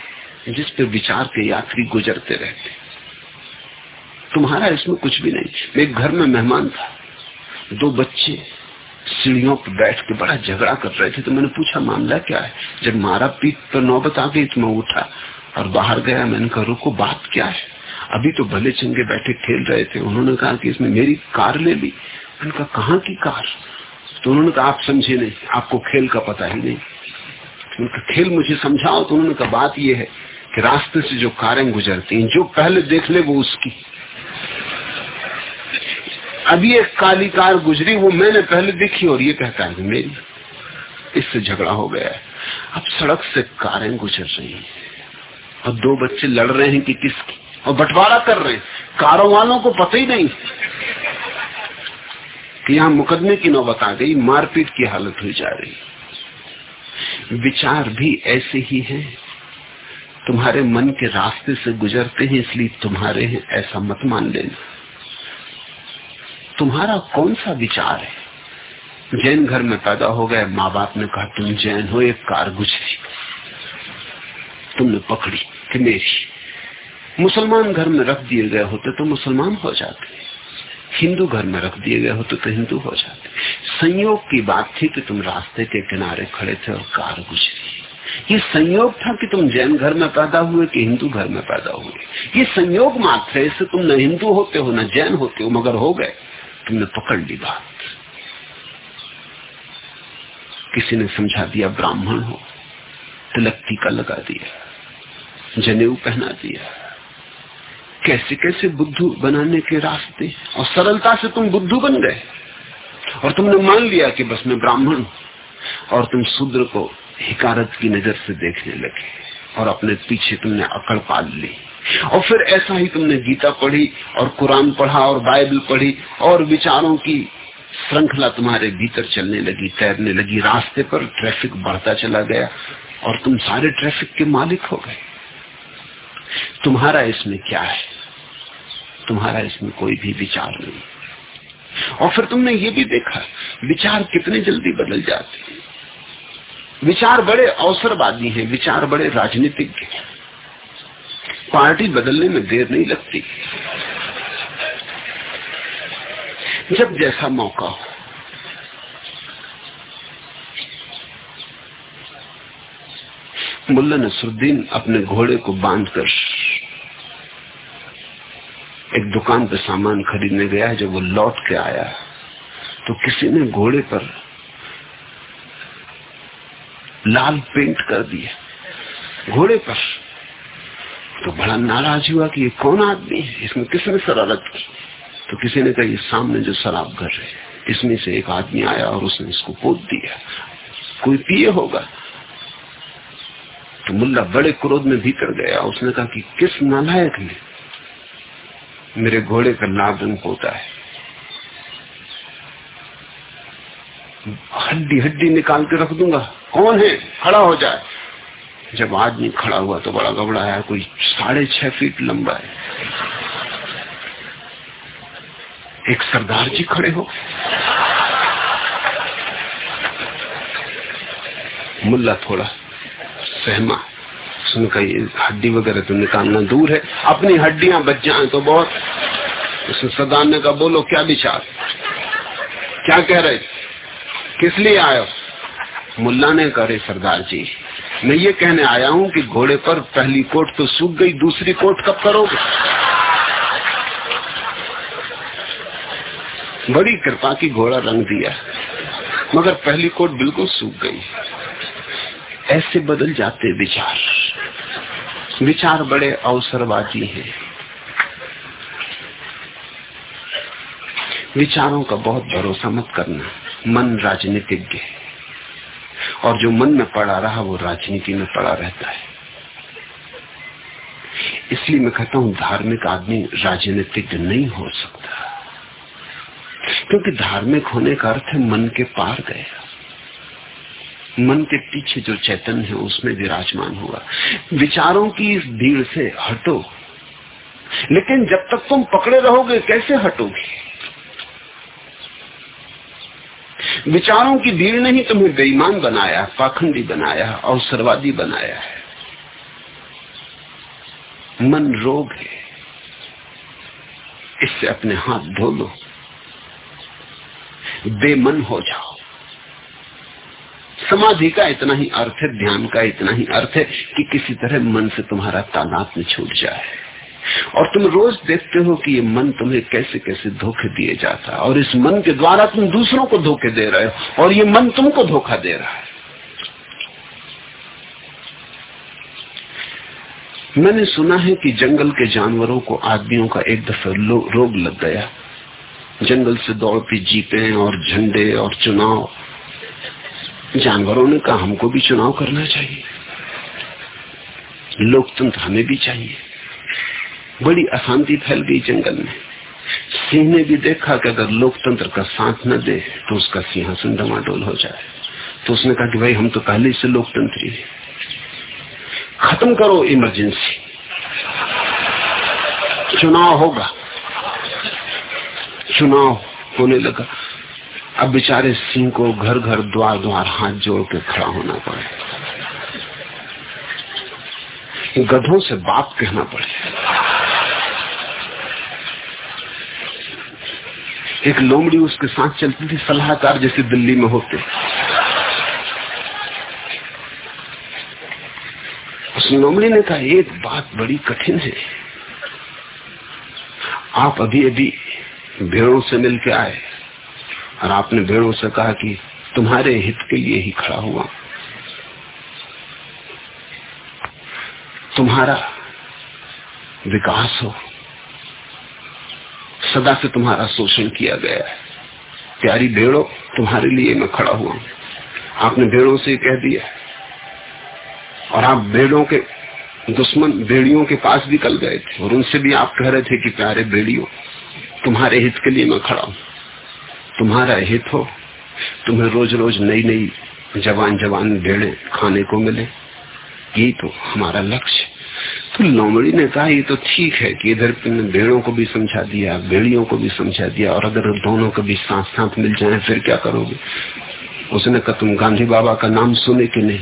जिस पे विचार के यात्री गुजरते रहते तुम्हारा इसमें कुछ भी नहीं। एक घर में मेहमान था। दो बच्चे सीढ़ियों पर बैठ के बड़ा झगड़ा कर रहे थे तो मैंने पूछा, मामला क्या है? जब मारा पीठ पर नौबत आ गई तो मैं उठा और बाहर गया। मैंने कहा, रुको, बात क्या है? अभी तो भले चंगे बैठे खेल रहे थे। उन्होंने कहा कि इसमें मेरी कार ले ली। उनका कहा की कार? तो उन्होंने कहा, आप समझे नहीं, आपको खेल का पता ही नहीं। उनका खेल मुझे समझाओ तो उन्होंने कहा, बात यह है कि रास्ते से जो कारें गुजरती हैं, जो पहले देख ले वो उसकी। अभी एक काली कार गुजरी, वो मैंने पहले देखी और ये कहता है मेरी। इससे झगड़ा हो गया है। अब सड़क से कारें गुजर रही हैं और दो बच्चे लड़ रहे हैं कि किसकी? और बंटवारा कर रहे हैं। कारों वालों को पता ही नहीं कि यहाँ मुकदमे की नौबत आ गई, मारपीट की हालत हुई जा रही। विचार भी ऐसे ही हैं। तुम्हारे मन के रास्ते से गुजरते हैं, इसलिए तुम्हारे हैं, ऐसा मत मान लेना। तुम्हारा कौन सा विचार है? जैन घर में पैदा हो गए माँ बाप ने कहा, तुम जैन हो, एक कार गुजरी। तुमने पकड़ी कि मेरी मुसलमान घर में रख दिए गए होते तो मुसलमान हो जाते। हिंदू घर में रख दिए गए होते तो हिंदू हो जाते। संयोग की बात थी कि तुम रास्ते के किनारे खड़े थे और कार गुजरी। ये संयोग था कि तुम जैन घर में पैदा हुए कि हिंदू घर में पैदा हुए। ये संयोग मात्र है, इससे तुम न हिंदू होते हो, न जैन होते हो, मगर हो गए। तुमने पकड़ ली बात। किसी ने समझा दिया, ब्राह्मण हो तिलक टीका लगा दिया, जनेऊ पहना दिया। कैसे कैसे बुद्धू बनाने के रास्ते? और सरलता से तुम बुद्धू बन गए। और तुमने मान लिया कि बस मैं ब्राह्मण हूँ। और तुम शूद्र को हिकारत की नज़र से देखने लगे और अपने पीछे तुमने अकड़ पाल ली। और फिर ऐसा ही तुमने गीता पढ़ी और कुरान पढ़ा और बाइबल पढ़ी और विचारों की श्रृंखला तुम्हारे भीतर चलने लगी, तैरने लगी, रास्ते पर ट्रैफ़िक बढ़ता चला गया और तुम सारे ट्रैफ़िक के मालिक हो गए। तुम्हारा इसमें क्या है? तुम्हारा इसमें कोई भी विचार नहीं। और फिर तुमने ये भी देखा, विचार कितने जल्दी बदल जाते हैं। विचार बड़े अवसरवादी हैं, विचार बड़े राजनीतिक हैं। पार्टी बदलने में देर नहीं लगती। जब जैसा मौका हो। मुल्ला नसरुद्दीन अपने घोड़े को बांधकर एक दुकान पर सामान खरीदने गया है, जब वो लौट के आया तो किसी ने घोड़े पर लाल पेंट कर दिया। घोड़े पर तो बड़ा नाराज़ हुआ कि ये कौन आदमी है? इसमें किसने शरारत की? तो किसी ने कहा, ये सामने जो शराब कर रहे इसमें से एक आदमी आया और उसने इसको पोत दिया। कोई पिए होगा? तो मुल्ला बड़े क्रोध में भीतर गया उसने कहा कि किस नालायक ने मेरे घोड़े का लाभ होता है। हड्डी हड्डी निकाल के रख दूँगा। कौन है? खड़ा हो जाए। जब आदमी खड़ा हुआ तो बड़ा घबराया, कोई साढ़े छह फीट लंबा है। एक सरदार जी खड़े हो। मुल्ला थोड़ा सहमा। सुनकर ये हड्डी वगैरह तो निकालना दूर है। अपनी हड्डियाँ बच जाए तो बहुत। उसने सरदार ने कहा बोलो, क्या विचार? क्या कह रहे? किस लिए आयो मुल्ला ने करे सरदार जी, मैं ये कहने आया हूँ कि घोड़े पर पहली कोट तो सूख गई, दूसरी कोट कब करोगे? बड़ी कृपा की घोड़ा रंग दिया, मगर पहली कोट बिल्कुल सूख गई। ऐसे बदल जाते विचार। विचार बड़े अवसरवादी हैं। विचारों का बहुत भरोसा मत करना। मन राजनीतिज्ञ है। और जो मन में पड़ा रहा, वो राजनीति में पड़ा रहता है। इसलिए मैं कहता हूँ, धार्मिक आदमी राजनीतिज्ञ नहीं हो सकता। क्योंकि धार्मिक होने का अर्थ है मन के पार गया। मन के पीछे जो चैतन्य है, उसमें विराजमान हुआ विचारों की इस भीड़ से हटो। लेकिन जब तक तुम पकड़े रहोगे, कैसे हटोगे? विचारों की भीड़ ने ही तुम्हें बेईमान बनाया, पाखंडी बनाया, अवसरवादी बनाया है। मन रोग है। इससे अपने हाथ धो लो। बेमन हो जाओ। समाधि का इतना ही अर्थ है, ध्यान का इतना ही अर्थ है कि किसी तरह मन से तुम्हारा तालाब में छूट जाए। और तुम रोज देखते हो कि ये मन तुम्हें कैसे कैसे धोखे दिए जाता और इस मन के द्वारा तुम दूसरों को धोखे दे रहे हो, और ये मन तुमको धोखा दे रहा है। मैंने सुना है कि जंगल के जानवरों को आदमियों का एक दफ़ा रोग लग गया। जंगल से दौड़ती जीपें और झंडे और चुनाव जानवरों ने कहा, हमको भी चुनाव करना चाहिए। लोकतंत्र हमें भी चाहिए। बड़ी अशांति फैल गई जंगल में। सिंह ने भी देखा कि अगर लोकतंत्र का साथ न दे तो उसका सिंहासन डमाडोल हो जाए। तो उसने कहा कि भाई, हम तो पहले से लोकतंत्री है। खत्म करो इमरजेंसी। चुनाव होगा। चुनाव होने लगा। अब बेचारे सिंह को घर घर द्वार द्वार हाथ जोड़ के खड़ा होना पड़े। गधों से बाप कहना पड़े। एक लोमड़ी उसके साथ चलती थी, सलाहकार जैसे दिल्ली में होते। उस लोमड़ी ने कहा एक बात बड़ी कठिन है। आप अभी अभी भेड़ों से मिलके आए। और आपने भेड़ों से कहा कि तुम्हारे हित के लिए ही खड़ा हुआ। तुम्हारा विकास हो। सदा से तुम्हारा शोषण किया गया है। प्यारी भेड़ो, तुम्हारे लिए मैं खड़ा हुआ आपने भेड़ों से कह दिया और आप भेड़ों के, दुश्मन बेड़ियों के पास भी कल गए थे। और उनसे भी आप कह रहे थे कि प्यारे बेड़ियों तुम्हारे हित के लिए मैं खड़ा हूँ। तुम्हारा हित हो। तुम्हें रोज रोज नई नई जवान जवान भेड़े खाने को मिले। ये तो हमारा लक्ष्य। तो लोमड़ी ने कहा, ये तो ठीक है कि इधर भेड़ों को भी समझा दिया, भेड़ियों को भी समझा दिया, और अगर दोनों को भी साथ साथ मिल जाए, फिर क्या करोगे? उसने कहा, तुम गांधी बाबा का नाम सुने कि नहीं?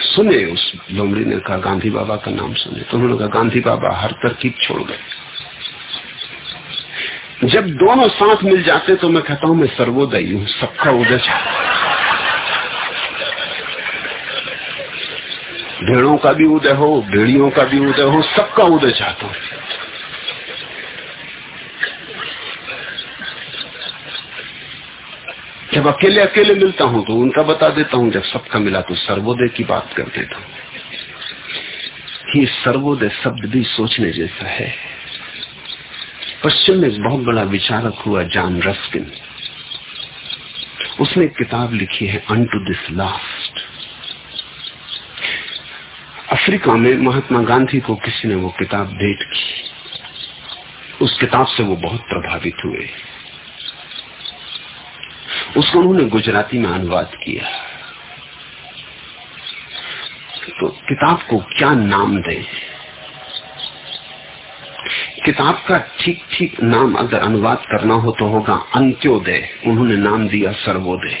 सुने उस लोमड़ी ने कहा, गांधी बाबा का नाम सुने। तो उन्होंने कहा, गांधी बाबा हर तरकीब छोड़ गए। जब दोनों साथ मिल जाते तो मैं कहता हूँ, मैं सर्वोदयी हूँ, सबका उदय चाहता भेड़ों का भी उदय हो, भेड़ियों का भी उदय हो, सबका उदय चाहता हूँ। जब अकेले अकेले मिलता हूँ तो उनका बता देता हूँ, जब सबका मिला तो सर्वोदय की बात कर देता हूँ। ये सर्वोदय शब्द भी सोचने जैसा है। पश्चिम में एक बहुत बड़ा विचारक हुआ, जॉन रस्किन उसने किताब लिखी है unto this last Africa में महात्मा गांधी को किसी ने वो किताब भेंट की। उस किताब से वो बहुत प्रभावित हुए। उसको उन्होंने गुजराती में अनुवाद किया। तो किताब को क्या नाम दें? किताब का ठीक ठीक नाम अगर अनुवाद करना हो तो होगा अंत्योदय। उन्होंने नाम दिया सर्वोदय।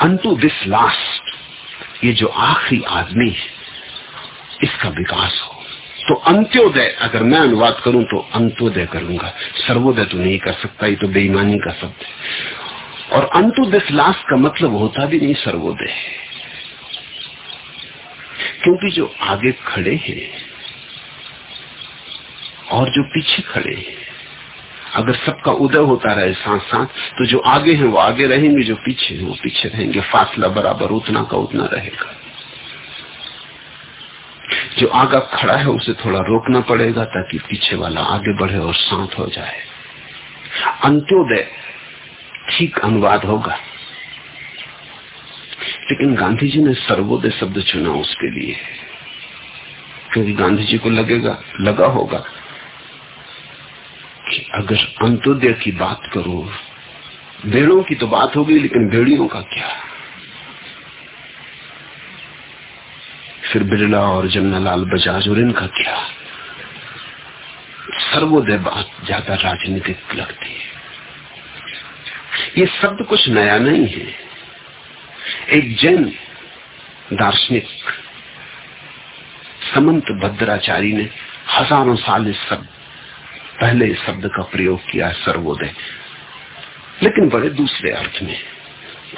अंटू दिस लास्ट ये जो आखिरी आदमी है, इसका विकास हो। तो अंत्योदय, अगर मैं अनुवाद करूँ तो अंत्योदय करूँगा। सर्वोदय तो नहीं कर सकता, ये तो बेईमानी का शब्द है। और अंतु दिस लास्ट का मतलब होता भी नहीं सर्वोदय। क्योंकि जो आगे खड़े हैं और जो पीछे खड़े हैं। अगर सबका उदय होता रहे साथ साथ तो जो आगे हैं, वो आगे रहेंगे, जो पीछे हैं, वो पीछे रहेंगे। फासला बराबर, उतना का उतना रहेगा। जो आगा खड़ा है, उसे थोड़ा रोकना पड़ेगा, ताकि पीछे वाला आगे बढ़े और शांत हो जाए। अंत्योदय ठीक अनुवाद होगा। लेकिन गांधी जी ने सर्वोदय शब्द चुना उसके लिए। क्योंकि गांधी जी को लगेगा, लगा होगा कि अगर अंत्योदय की बात करो, भेड़ों की तो बात होगी, लेकिन भेड़ियों का क्या? फिर बिरला और जमनालाल बजाज और इनका क्या? सर्वोदय बात ज़्यादा राजनीतिक लगती है। ये शब्द कुछ नया नहीं है। एक जैन दार्शनिक समंत भद्राचारी ने हज़ारों साल इस शब्द पहले इस शब्द का प्रयोग किया सर्वोदय। लेकिन बड़े दूसरे अर्थ में,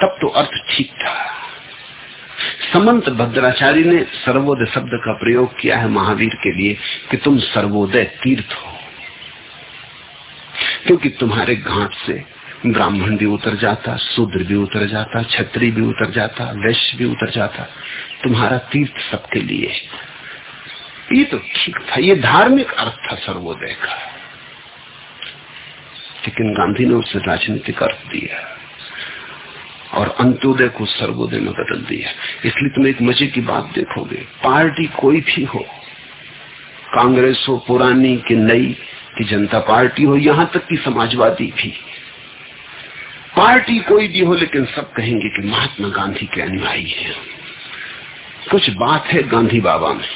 तब तो अर्थ ठीक था। समंत भद्राचार्य ने सर्वोदय शब्द का प्रयोग किया है महावीर के लिए कि तुम सर्वोदय तीर्थ हो। क्योंकि तुम्हारे घाट से ब्राह्मण भी उतर जाता, शूद्र भी उतर जाता छत्री भी उतर जाता, वैश्य भी उतर जाता। तुम्हारा तीर्थ सबके लिए। ये तो ठीक था। ये धार्मिक अर्थ था सर्वोदय का। लेकिन गांधी ने उसे राजनीतिक अर्थ दिया और अंत्योदय को सर्वोदय में बदल दिया इसलिए तुम एक मज़े की बात देखोगे। पार्टी कोई भी हो, कांग्रेस हो, पुरानी कि नई कि जनता पार्टी हो, यहाँ तक कि समाजवादी भी। पार्टी कोई भी हो, लेकिन सब कहेंगे कि महात्मा गांधी के अनुयायी है। कुछ बात है गांधी बाबा में।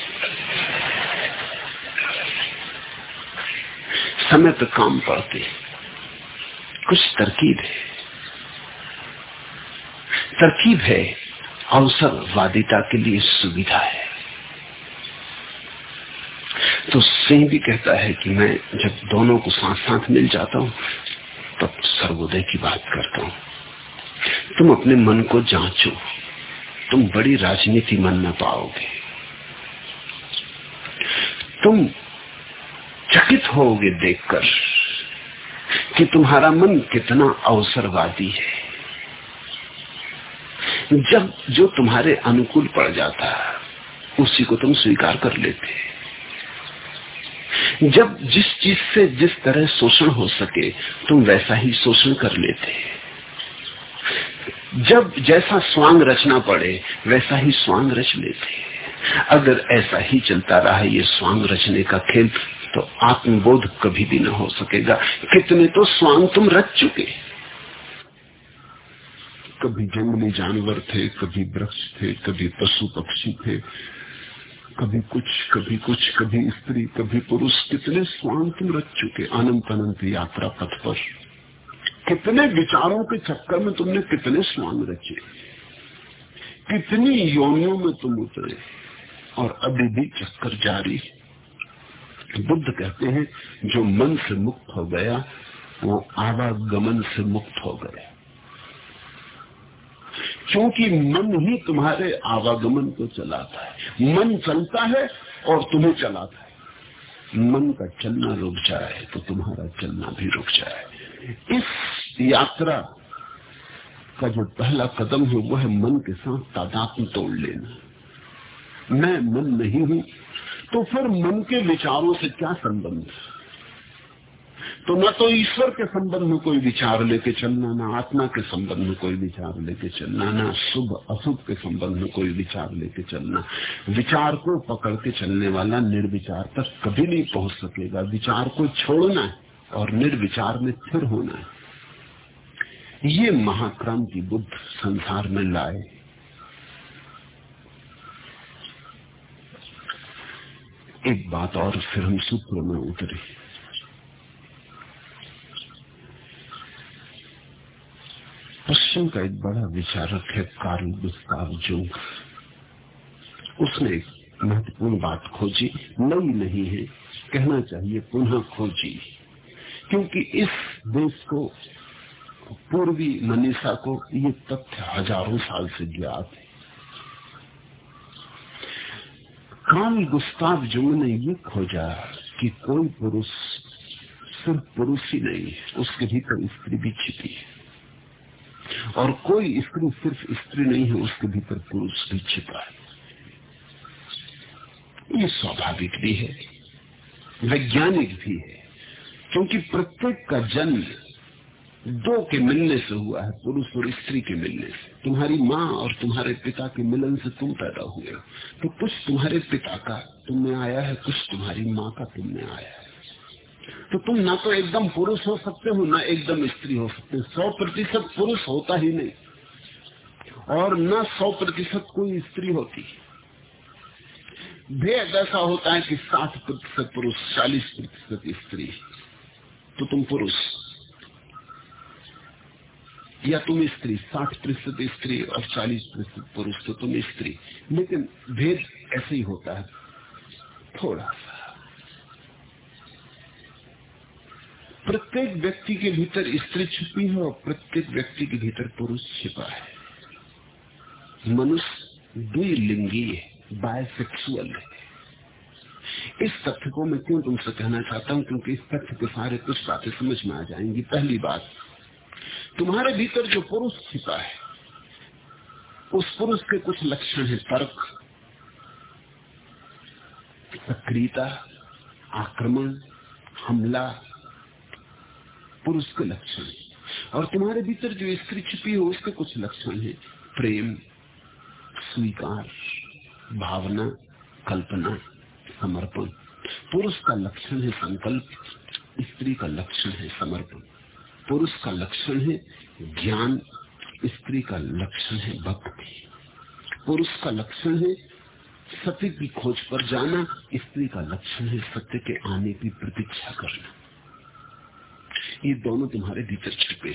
समय पे काम पड़ते कुछ तरकीब है। तरकीब है अवसरवादिता के लिए सुविधा है। तो सिंह भी कहता है कि मैं जब दोनों को साथ साथ मिल जाता हूँ, तब सर्वोदय की बात करता हूँ। तुम अपने मन को जांचो, तुम बड़ी राजनीति मन में पाओगे। तुम चकित होगे देखकर। कि तुम्हारा मन कितना अवसरवादी है। जब जो तुम्हारे अनुकूल पड़ जाता है उसी को तुम स्वीकार कर लेते। जब जिस चीज़ से जिस तरह शोषण हो सके, तुम वैसा ही शोषण कर लेते। जब जैसा स्वांग रचना पड़े, वैसा ही स्वांग रच लेते। अगर ऐसा ही चलता रहा, ये स्वांग रचने का खेल तो आत्मबोध कभी भी ना हो सकेगा। कितने तो स्वांग तुम रच चुके। कभी जंगली जानवर थे, कभी वृक्ष थे, कभी पशु पक्षी थे, कभी कुछ कभी कुछ, कभी स्त्री, कभी पुरुष, कितने स्वांग तुम रच चुके अनंत अनंत यात्रा पथ पर। कितने विचारों के चक्कर में तुमने कितने स्वांग रचे। कितनी योनियों में तुम उतरे। और अभी भी चक्कर जारी। बुद्ध कहते हैं, जो मन से मुक्त हो गया, वो आवागमन से मुक्त हो गया। क्योंकि मन ही तुम्हारे आवागमन को चलाता है। मन चलता है और तुम्हें चलाता है। मन का चलना रुक जाए तो तुम्हारा चलना भी रुक जाए। इस यात्रा का जो पहला कदम है, वो है मन के साथ तादात्म तोड़ लेना। मैं मन नहीं हूँ तो फिर मन के विचारों से क्या संबंध? तो न तो ईश्वर के संबंध में कोई विचार लेके चलना, ना आत्मा के संबंध में कोई विचार लेके चलना, ना शुभ, अशुभ के संबंध में कोई विचार लेके चलना। विचार को पकड़ के चलने वाला निर्विचार तक कभी नहीं पहुँच सकेगा। विचार को छोड़ना है और निर्विचार में स्थिर होना है। ये महाक्रम की बुद्ध संसार में लाए। एक बात और फिर हम सूत्र में उतरे। पश्चिम का एक बड़ा विचारक है, कार्ल गुस्ताव जुंग। उसने एक महत्वपूर्ण बात खोजी, नई नहीं है, कहना चाहिए पुनः खोजी। क्योंकि इस देश को पूर्वी मनीषा को ये तथ्य हज़ारों साल से ज्ञात है कार्ल गुस्ताव जुंग ने ये खोजा कि कोई पुरुष सिर्फ़ पुरुष ही नहीं है उसके भीतर स्त्री भी छिपी है। और कोई स्त्री सिर्फ़ स्त्री नहीं है, उसके भीतर पुरुष भी छिपा है। ये स्वाभाविक भी है, वैज्ञानिक भी है, क्योंकि प्रत्येक का जन्म दो के मिलने से हुआ है, पुरुष और स्त्री के मिलने से। तुम्हारी माँ और तुम्हारे पिता के मिलन से तुम पैदा हुए हो। तो कुछ तुम्हारे पिता का तुमने आया है, कुछ तुम्हारी माँ का तुमने आया है। तो तुम ना तो एकदम पुरुष हो सकते हो, ना एकदम स्त्री हो सकते हो। सौ प्रतिशत पुरुष होता ही नहीं। और न सौ प्रतिशत कोई स्त्री होती। भेद ऐसा होता है कि साठ प्रतिशत पुरुष, चालीस प्रतिशत स्त्री। तो तुम पुरुष। या तुम स्त्री, साठ प्रतिशत स्त्री और चालीस प्रतिशत पुरुष तो तुम स्त्री. लेकिन भेद ऐसे ही होता है. थोड़ा सा. प्रत्येक व्यक्ति के भीतर स्त्री छिपी है और प्रत्येक व्यक्ति के भीतर पुरुष छिपा है. मनुष्य द्विलिंगी है बायसेक्सुअल है. इस तथ्य को मैं क्यों तुमसे कहना चाहता हूँ? क्योंकि इस तथ्य के सारे कुछ बातें समझ में आ जाएँगी. पहली बात तुम्हारे भीतर जो पुरुष छिपा है, उस पुरुष के कुछ लक्षण है। तर्क, सक्रियता, आक्रमण, हमला, पुरुष के लक्षण है। और तुम्हारे भीतर जो स्त्री छिपी हो, उसके कुछ लक्षण है। प्रेम, स्वीकार, भावना, कल्पना, समर्पण। पुरुष का लक्षण है संकल्प, स्त्री का लक्षण है समर्पण। पुरुष का लक्षण है, ज्ञान स्त्री का लक्षण है भक्ति। पुरुष का लक्षण है सत्य की खोज पर जाना, स्त्री का लक्षण है सत्य के आने की प्रतीक्षा करना। ये दोनों तुम्हारे भीतर छिपे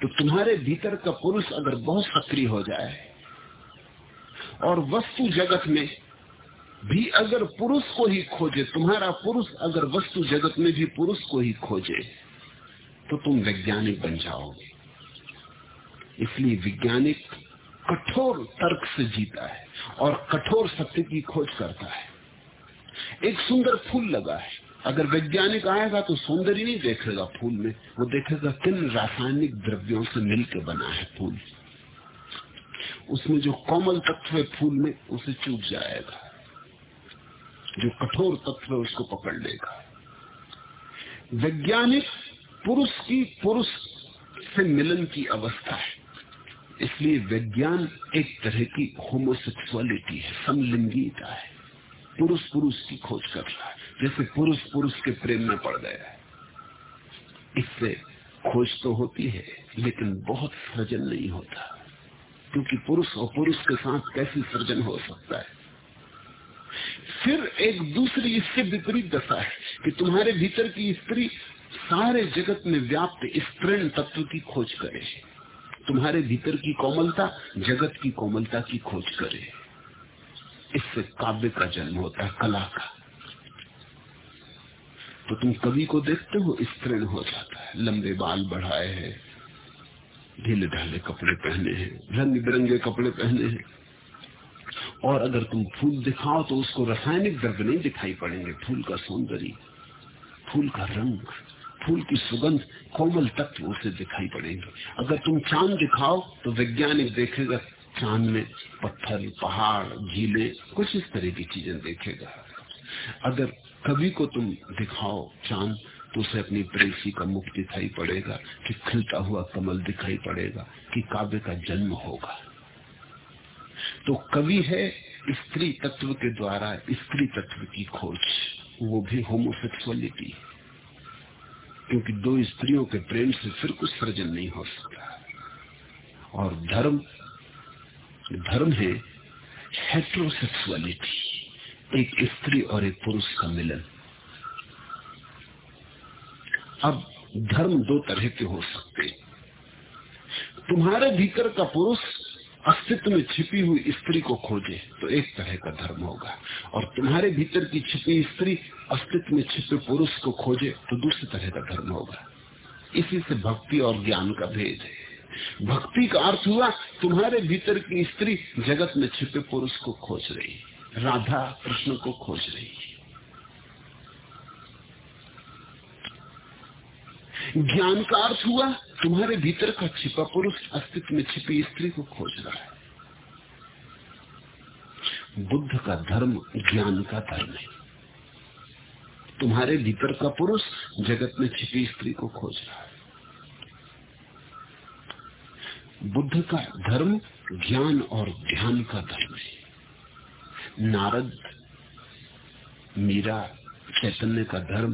तो तुम्हारे भीतर का पुरुष अगर बहुत सक्रिय हो जाए, और वस्तु जगत में भी अगर पुरुष को ही खोजे, तुम्हारा पुरुष अगर वस्तु जगत में भी पुरुष को ही खोजे तो तुम वैज्ञानिक बन जाओगे। इसलिए वैज्ञानिक कठोर तर्क से जीता है और कठोर सत्य की खोज करता है। एक सुंदर फूल लगा है। अगर वैज्ञानिक आएगा तो सौंदर्य नहीं देखेगा फूल में, वो देखेगा किन रासायनिक द्रव्यों से मिलकर बना है फूल। उसमें जो कोमल तत्व है फूल में, उसे चूक जाएगा। जो कठोर तत्व है, उसको पकड़ लेगा। वैज्ञानिक पुरुष की, पुरुष से मिलन की अवस्था है। इसलिए विज्ञान एक तरह की होमोसेक्सुअलिटी है, समलिंगीता है। पुरुष पुरुष की खोज कर रहा है, जैसे पुरुष पुरुष के प्रेम में पड़ गया है। इससे खोज तो होती है, लेकिन बहुत सृजन नहीं होता। क्योंकि पुरुष और पुरुष के साथ कैसी सृजन हो सकता है? फिर एक दूसरी इससे विपरीत दशा है कि तुम्हारे भीतर की स्त्री सारे जगत में व्याप्त स्त्रीण तत्व की खोज करे। तुम्हारे भीतर की कोमलता, जगत की कोमलता की खोज करे। इससे काव्य का जन्म होता है, कला का। तो तुम कवि को देखते हो स्त्रीण हो जाता है। लंबे बाल बढ़ाए हैं, ढीले ढाले कपड़े पहने हैं, रंग बिरंगे कपड़े पहने हैं। और अगर तुम फूल दिखाओ तो उसको रासायनिक द्रव्य नहीं दिखाई पड़ेंगे। फूल का सौंदर्य, फूल का रंग फूल की सुगंध कोमल तत्व उसे दिखाई पड़ेंगे। अगर तुम चाँद दिखाओ तो वैज्ञानिक देखेगा, चाँद में पत्थर, पहाड़, झीले, कुछ इस तरह की चीज़ें देखेगा। अगर कवि को तुम दिखाओ चाँद तो उसे अपनी प्रेसी का मुख दिखाई पड़ेगा, कि खिलता हुआ कमल दिखाई पड़ेगा, कि काव्य का जन्म होगा। तो कवि है स्त्री तत्व के द्वारा स्त्री तत्व की खोज, वो भी होमोसेक्सुअलिटी क्योंकि दो स्त्रियों के प्रेम से फिर कुछ सृजन नहीं हो सकता। और धर्म धर्म है हेट्रोसेक्सुअलिटी एक स्त्री और एक पुरुष का मिलन। अब धर्म दो तरह के हो सकते तुम्हारे भीतर का पुरुष अस्तित्व में छिपी हुई स्त्री को खोजे तो एक तरह का धर्म होगा। और तुम्हारे भीतर की छिपी स्त्री अस्तित्व में छिपे पुरुष को खोजे तो दूसरी तरह का धर्म होगा। इसी से भक्ति और ज्ञान का भेद है। भक्ति का अर्थ हुआ, तुम्हारे भीतर की स्त्री जगत में छिपे पुरुष को खोज रही, राधा कृष्ण को खोज रही। ज्ञान का अर्थ हुआ तुम्हारे भीतर का छिपा पुरुष अस्तित्व में छिपी स्त्री को खोज रहा है। बुद्ध का धर्म ज्ञान का धर्म है। तुम्हारे भीतर का पुरुष जगत में छिपी स्त्री को खोज रहा है। बुद्ध का धर्म ज्ञान और ध्यान का धर्म है। नारद, मीरा, चैतन्य का धर्म,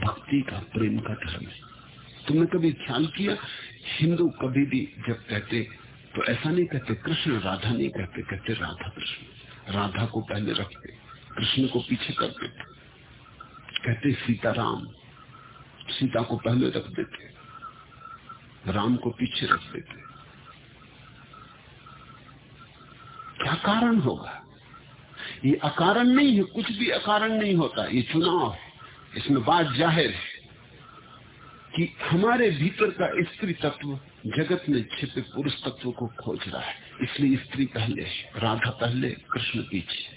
भक्ति का प्रेम का धर्म है। तुमने कभी ख्याल किया? हिंदू कभी भी जब कहते तो ऐसा नहीं कहते, कृष्ण राधा नहीं कहते कहते राधा कृष्ण। राधा को पहले रखते, कृष्ण को पीछे कर देते। कहते सीताराम, सीता को पहले रख देते, राम को पीछे रख देते। क्या कारण होगा? ये अकारण नहीं है, कुछ भी अकारण नहीं होता, ये चुनाव है। इसमें बात ज़ाहिर है। कि हमारे भीतर का स्त्री तत्व जगत में छिपे पुरुष तत्व को खोज रहा है। इसलिए स्त्री पहले, राधा पहले, कृष्ण पीछे।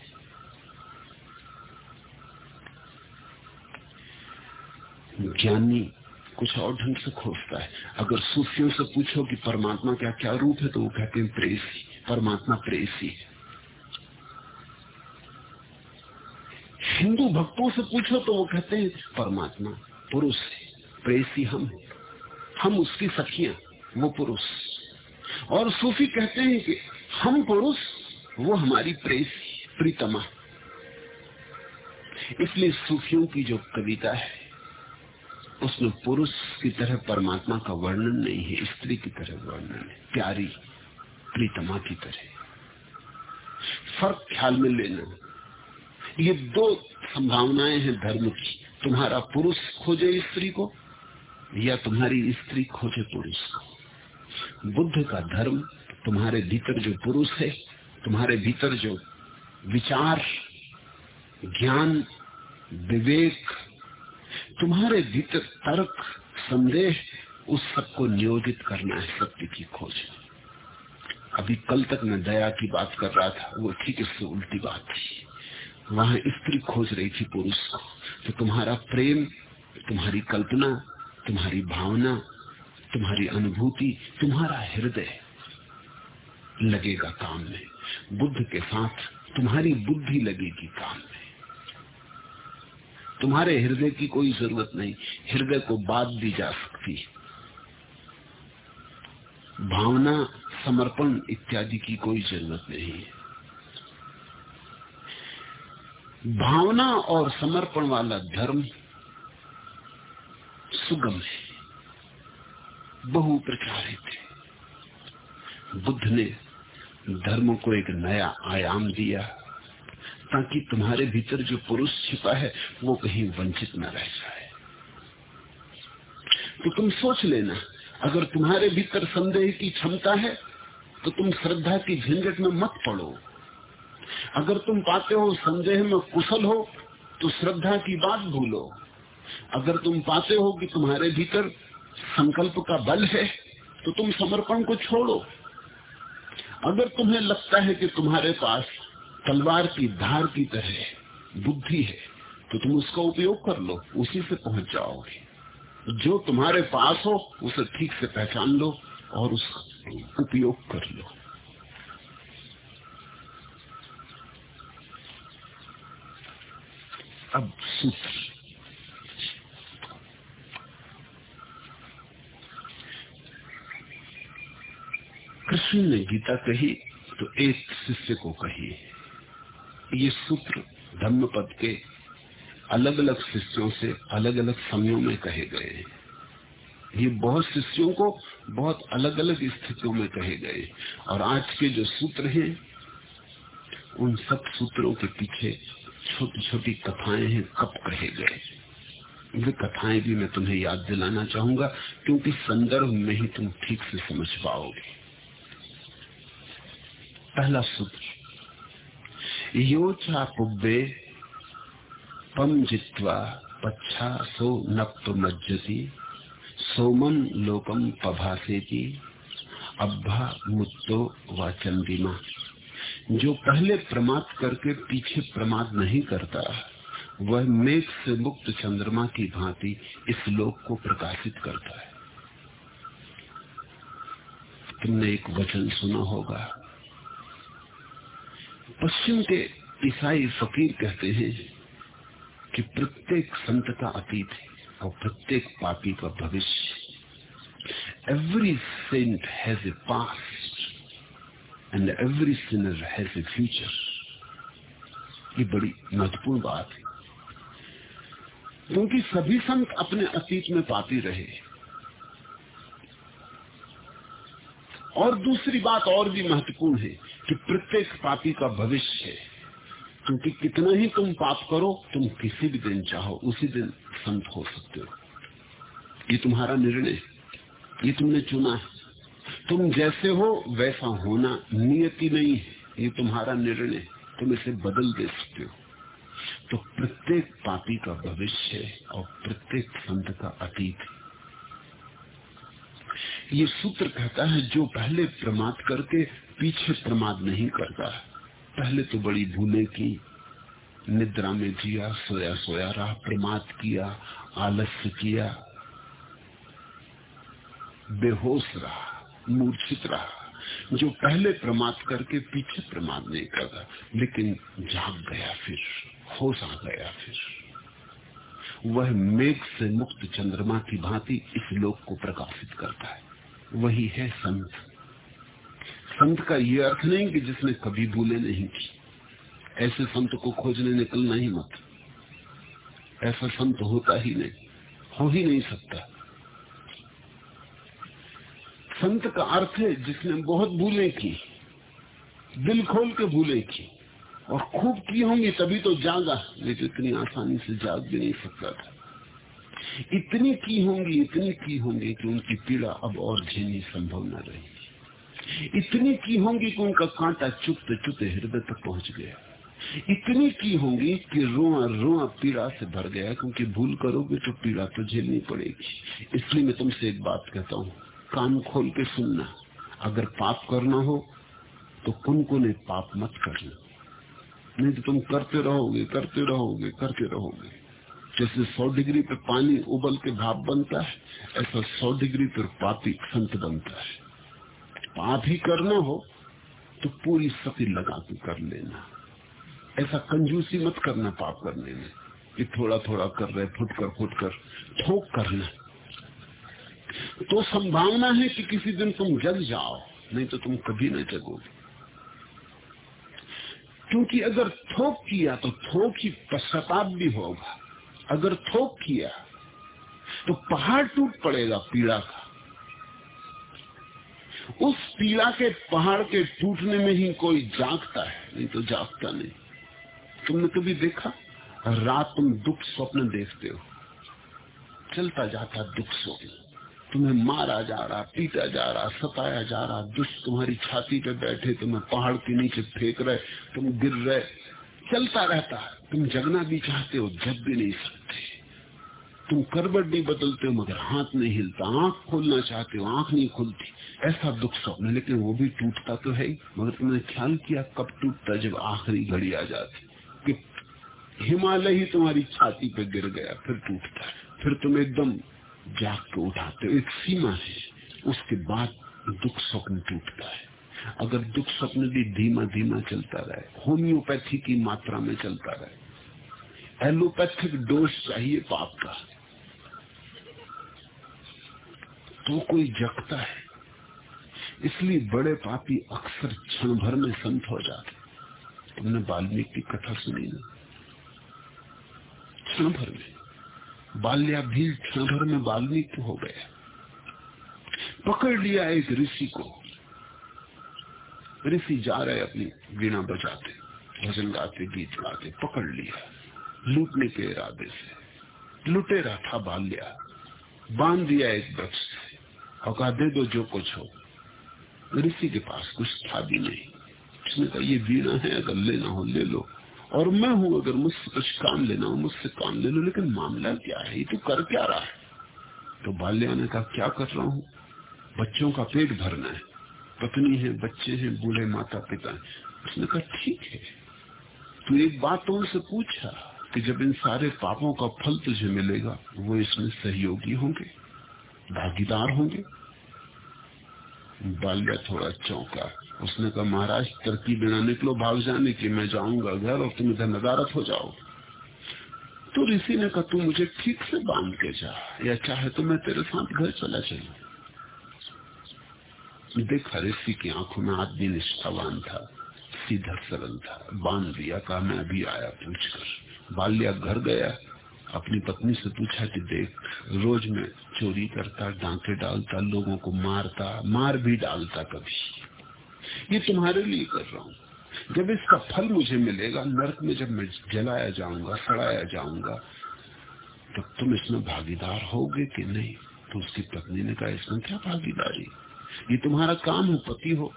ज्ञानी कुछ और ढंग से खोजता है। अगर सूफियों से पूछो कि परमात्मा क्या क्या रूप है तो वो कहते हैं प्रेसी। परमात्मा प्रेसी है। हिंदू भक्तों से पूछो तो वो कहते हैं परमात्मा पुरुष प्रेसी हम हम उसकी सखियाँ, वो पुरुष। और सूफी कहते हैं कि हम पुरुष, वो हमारी प्रेसी, प्रीतमा। इसलिए सूफियों की जो कविता है, उसमें पुरुष की तरह परमात्मा का वर्णन नहीं है, स्त्री की तरह वर्णन है, प्यारी प्रीतमा की तरह। फ़र्क ख्याल में लेना, ये दो संभावनाएँ हैं धर्म की। तुम्हारा पुरुष खोजे स्त्री को या तुम्हारी स्त्री खोजे पुरुष। को बुद्ध का धर्म तुम्हारे भीतर जो पुरुष है, तुम्हारे भीतर जो विचार, ज्ञान, विवेक, तुम्हारे भीतर तर्क संदेश उस सबको नियोजित करना है, सत्य की खोज। अभी कल तक मैं दया की बात कर रहा था, वो ठीक इससे उल्टी बात थी। वहाँ स्त्री खोज रही थी पुरुष को तो तुम्हारा प्रेम, तुम्हारी कल्पना तुम्हारी भावना, तुम्हारी अनुभूति, तुम्हारा हृदय लगेगा काम में। बुद्ध के साथ तुम्हारी बुद्धि लगेगी काम में। तुम्हारे हृदय की कोई ज़रूरत नहीं, हृदय को बात दी जा सकती है। भावना, समर्पण इत्यादि की कोई ज़रूरत नहीं है। भावना और समर्पण वाला धर्म सुगम है। बहु प्रचारित है। बुद्ध ने धर्म को एक नया आयाम दिया, ताकि तुम्हारे भीतर जो पुरुष छिपा है, वो कहीं वंचित न रह जाए। तो तुम सोच लेना, अगर तुम्हारे भीतर संदेह की क्षमता है तो तुम श्रद्धा की झंझट में मत पड़ो। अगर तुम पाते हो संदेह में कुशल हो तो श्रद्धा की बात भूलो। अगर तुम पाते हो कि तुम्हारे भीतर संकल्प का बल है तो तुम समर्पण को छोड़ो। अगर तुम्हें लगता है कि तुम्हारे पास तलवार की धार की तरह बुद्धि है तो तुम उसका उपयोग कर लो, उसी से पहुँच जाओगे जो तुम्हारे पास हो, उसे ठीक से पहचान लो और उसका उपयोग कर लो। अब सूत्र। कृष्ण ने गीता कही तो एक शिष्य को कही, ये सूत्र धम्म पद के अलग अलग शिष्यों से अलग अलग समयों में कहे गए ये बहुत शिष्यों को बहुत अलग अलग स्थितियों में कहे गए और आज के जो सूत्र हैं, उन सब सूत्रों के पीछे छोटी छोटी कथाएँ हैं कब कहे गए वे कथाएँ भी मैं तुम्हें याद दिलाना चाहूँगा, क्योंकि संदर्भ में ही तुम ठीक से समझ पाओगे। पहला सूत्र। यो चापुब्बे पम जित्वा पच्छा सो नप्त मज्जति सोमन लोकम पभासेती, अब्भा मुत्तो व चंदिमा जो पहले प्रमाद करके पीछे प्रमाद नहीं करता, वह मेघ से मुक्त चंद्रमा की भांति इस लोक को प्रकाशित करता है। तुमने एक वचन सुना होगा पश्चिम के ईसाई फकीर कहते हैं कि प्रत्येक संत का अतीत है और प्रत्येक पापी का भविष्य every saint has a past and every sinner has a future ये बड़ी महत्वपूर्ण बात है। क्योंकि सभी संत अपने अतीत में पाती रहे। और दूसरी बात और भी महत्वपूर्ण है कि प्रत्येक पापी का भविष्य है। क्योंकि कितना ही तुम पाप करो, तुम किसी भी दिन चाहो, उसी दिन संत हो सकते हो। ये तुम्हारा निर्णय ये तुमने चुना है। तुम जैसे हो, वैसा होना नियति नहीं है। ये तुम्हारा निर्णय तुम इसे बदल दे सकते हो। तो प्रत्येक पापी का भविष्य और प्रत्येक संत का अतीत ये सूत्र कहता है, जो पहले प्रमाद करके पीछे प्रमाद नहीं करता। पहले तो बड़ी भूले की निद्रा में जिया, सोया सोया रहा, प्रमाद किया, आलस्य किया। बेहोश रहा, मूर्छित रहा। जो पहले प्रमाद करके पीछे प्रमाद नहीं करता, लेकिन जाग गया फिर, होश आ गया फिर। वह मेघ से मुक्त चंद्रमा की भांति इस लोक को प्रकाशित करता है। वही है संत। संत का यह अर्थ नहीं कि जिसने कभी भूले नहीं की। ऐसे संत को खोजने निकलना ही मत। ऐसा संत होता ही नहीं, हो ही नहीं सकता। संत का अर्थ है जिसने बहुत भूले की, दिल खोल के भूले की, और खूब की होंगी तभी तो जागा, नहीं तो इतनी आसानी से जाग भी नहीं सकता था। इतनी की होंगी, इतनी की होंगी कि उनकी पीड़ा अब और झेलनी संभव न रही। इतनी की होंगी कि उनका कांटा चुपते चुपते हृदय तक पहुँच गया। इतनी की होंगी कि रोआ रोआ पीड़ा से भर गया, क्योंकि भूल करोगे तो पीड़ा तो झेलनी पड़ेगी। इसलिए मैं तुमसे एक बात कहता हूँ, कान खोल के सुनना। अगर पाप करना हो तो कुन कुने पाप मत करना। नहीं तो तुम करते रहोगे करते रहोगे करते रहोगे। जैसे सौ डिग्री पर पानी उबल के भाप बनता है, ऐसा सौ डिग्री पर पापी संत बनता है। पाप ही करना हो तो पूरी शक्ति लगा के कर लेना। ऐसा कंजूसी मत करना पाप करने में, कि थोड़ा थोड़ा कर रहे फुट कर फुट कर ठोक करना। तो संभावना है कि किसी दिन तुम जग जाओ, नहीं तो तुम कभी नहीं जगोगे। क्योंकि अगर थोक किया तो थोक ही पश्चाताप भी होगा। अगर थोक किया तो पहाड़ टूट पड़ेगा पीड़ा का। उस पीड़ा के पहाड़ के टूटने में ही कोई जागता है, नहीं तो जागता नहीं। तुमने कभी देखा? रात तुम दुख स्वप्न देखते हो। चलता जाता दुख स्वप्न। तुम्हें मारा जा रहा, पीटा जा रहा, सताया जा रहा, दुष्ट तुम्हारी छाती पे बैठे, तुम्हें पहाड़ के नीचे फेंक रहे, तुम गिर रहे। चलता रहता है। तुम जगना भी चाहते हो, जग भी नहीं सकते। तुम करबट नहीं बदलते हो, मगर हाथ नहीं हिलता। आँख खोलना चाहते हो, आँख नहीं खुलती। ऐसा दुख स्वप्न, लेकिन वो भी टूटता तो है मगर तुमने ख्याल किया, कब टूटता जब आखिरी घड़ी आ जाती। कि हिमालय ही तुम्हारी छाती पे गिर गया, फिर टूटता है। फिर तुम एकदम जाग के उठाते हो। एक सीमा है, उसके बाद दुख स्वप्न टूटता है। अगर दुख स्वप्न भी धीमा धीमा चलता रहे, होम्योपैथी की मात्रा में चलता रहे, एलोपैथिक डोज चाहिए पाप का तो कोई जगता है। इसलिए बड़े पापी अक्सर क्षण भर में संत हो जाते तुमने वाल्मीकि की कथा सुनी ना? क्षण भर में। बाल्या भी क्षण भर में वाल्मीकि हो गया। पकड़ लिया एक ऋषि को। ऋषि जा रहे अपनी वीणा बजाते, भजन गाते, गीत गाते, पकड़ लिया, लूटने के इरादे से। लुटेरा था बाल्या, बाँध दिया एक वृक्ष से। कहा दे दो जो कुछ हो। ऋषि के पास कुछ था भी नहीं। उसने कहा, ये वीणा है, अगर लेना हो ले लो। और मैं हूँ, अगर मुझसे कुछ काम लेना हो, मुझसे काम ले लो। लेकिन मामला क्या है? ये तो कर क्या रहा है? तो बाल्या ने कहा, क्या कर रहा हूँ? बच्चों का पेट भरना है। पत्नी है, बच्चे हैं, बूढ़े माता पिता है उसने कहा, ठीक है। तू एक बात तो उनसे पूछा कि जब इन सारे पापों का फल तुझे मिलेगा, वो इसमें सहयोगी होंगे, भागीदार होंगे। बाल्या थोड़ा चौंका। उसने कहा, महाराज तरकी बिना निकलो भाग जाने की, मैं जाऊँगा घर और तुम इधर नदारत हो जाओ। तो ऋषि ने कहा, तू मुझे ठीक से बाँध के जा, या चाहे तो मैं तेरे साथ घर चला चलू। देखा ऋषि की आँखों में आदमी निष्ठावान था सीधा सरल था। बाँध दिया, कहा, मैं अभी आया पूछकर बाल्या घर गया, अपनी पत्नी से पूछा कि, देख, रोज में चोरी करता डांके डालता, लोगों को मारता, मार भी डालता कभी। ये तुम्हारे लिए कर रहा हूँ। जब इसका फल मुझे मिलेगा, नरक में जब मैं जलाया जाऊँगा, सड़ाया जाऊँगा तो तुम इसमें भागीदार होगे कि नहीं? तो उसकी पत्नी ने कहा, इसमें क्या भागीदारी? ये तुम्हारा काम हो, पति हो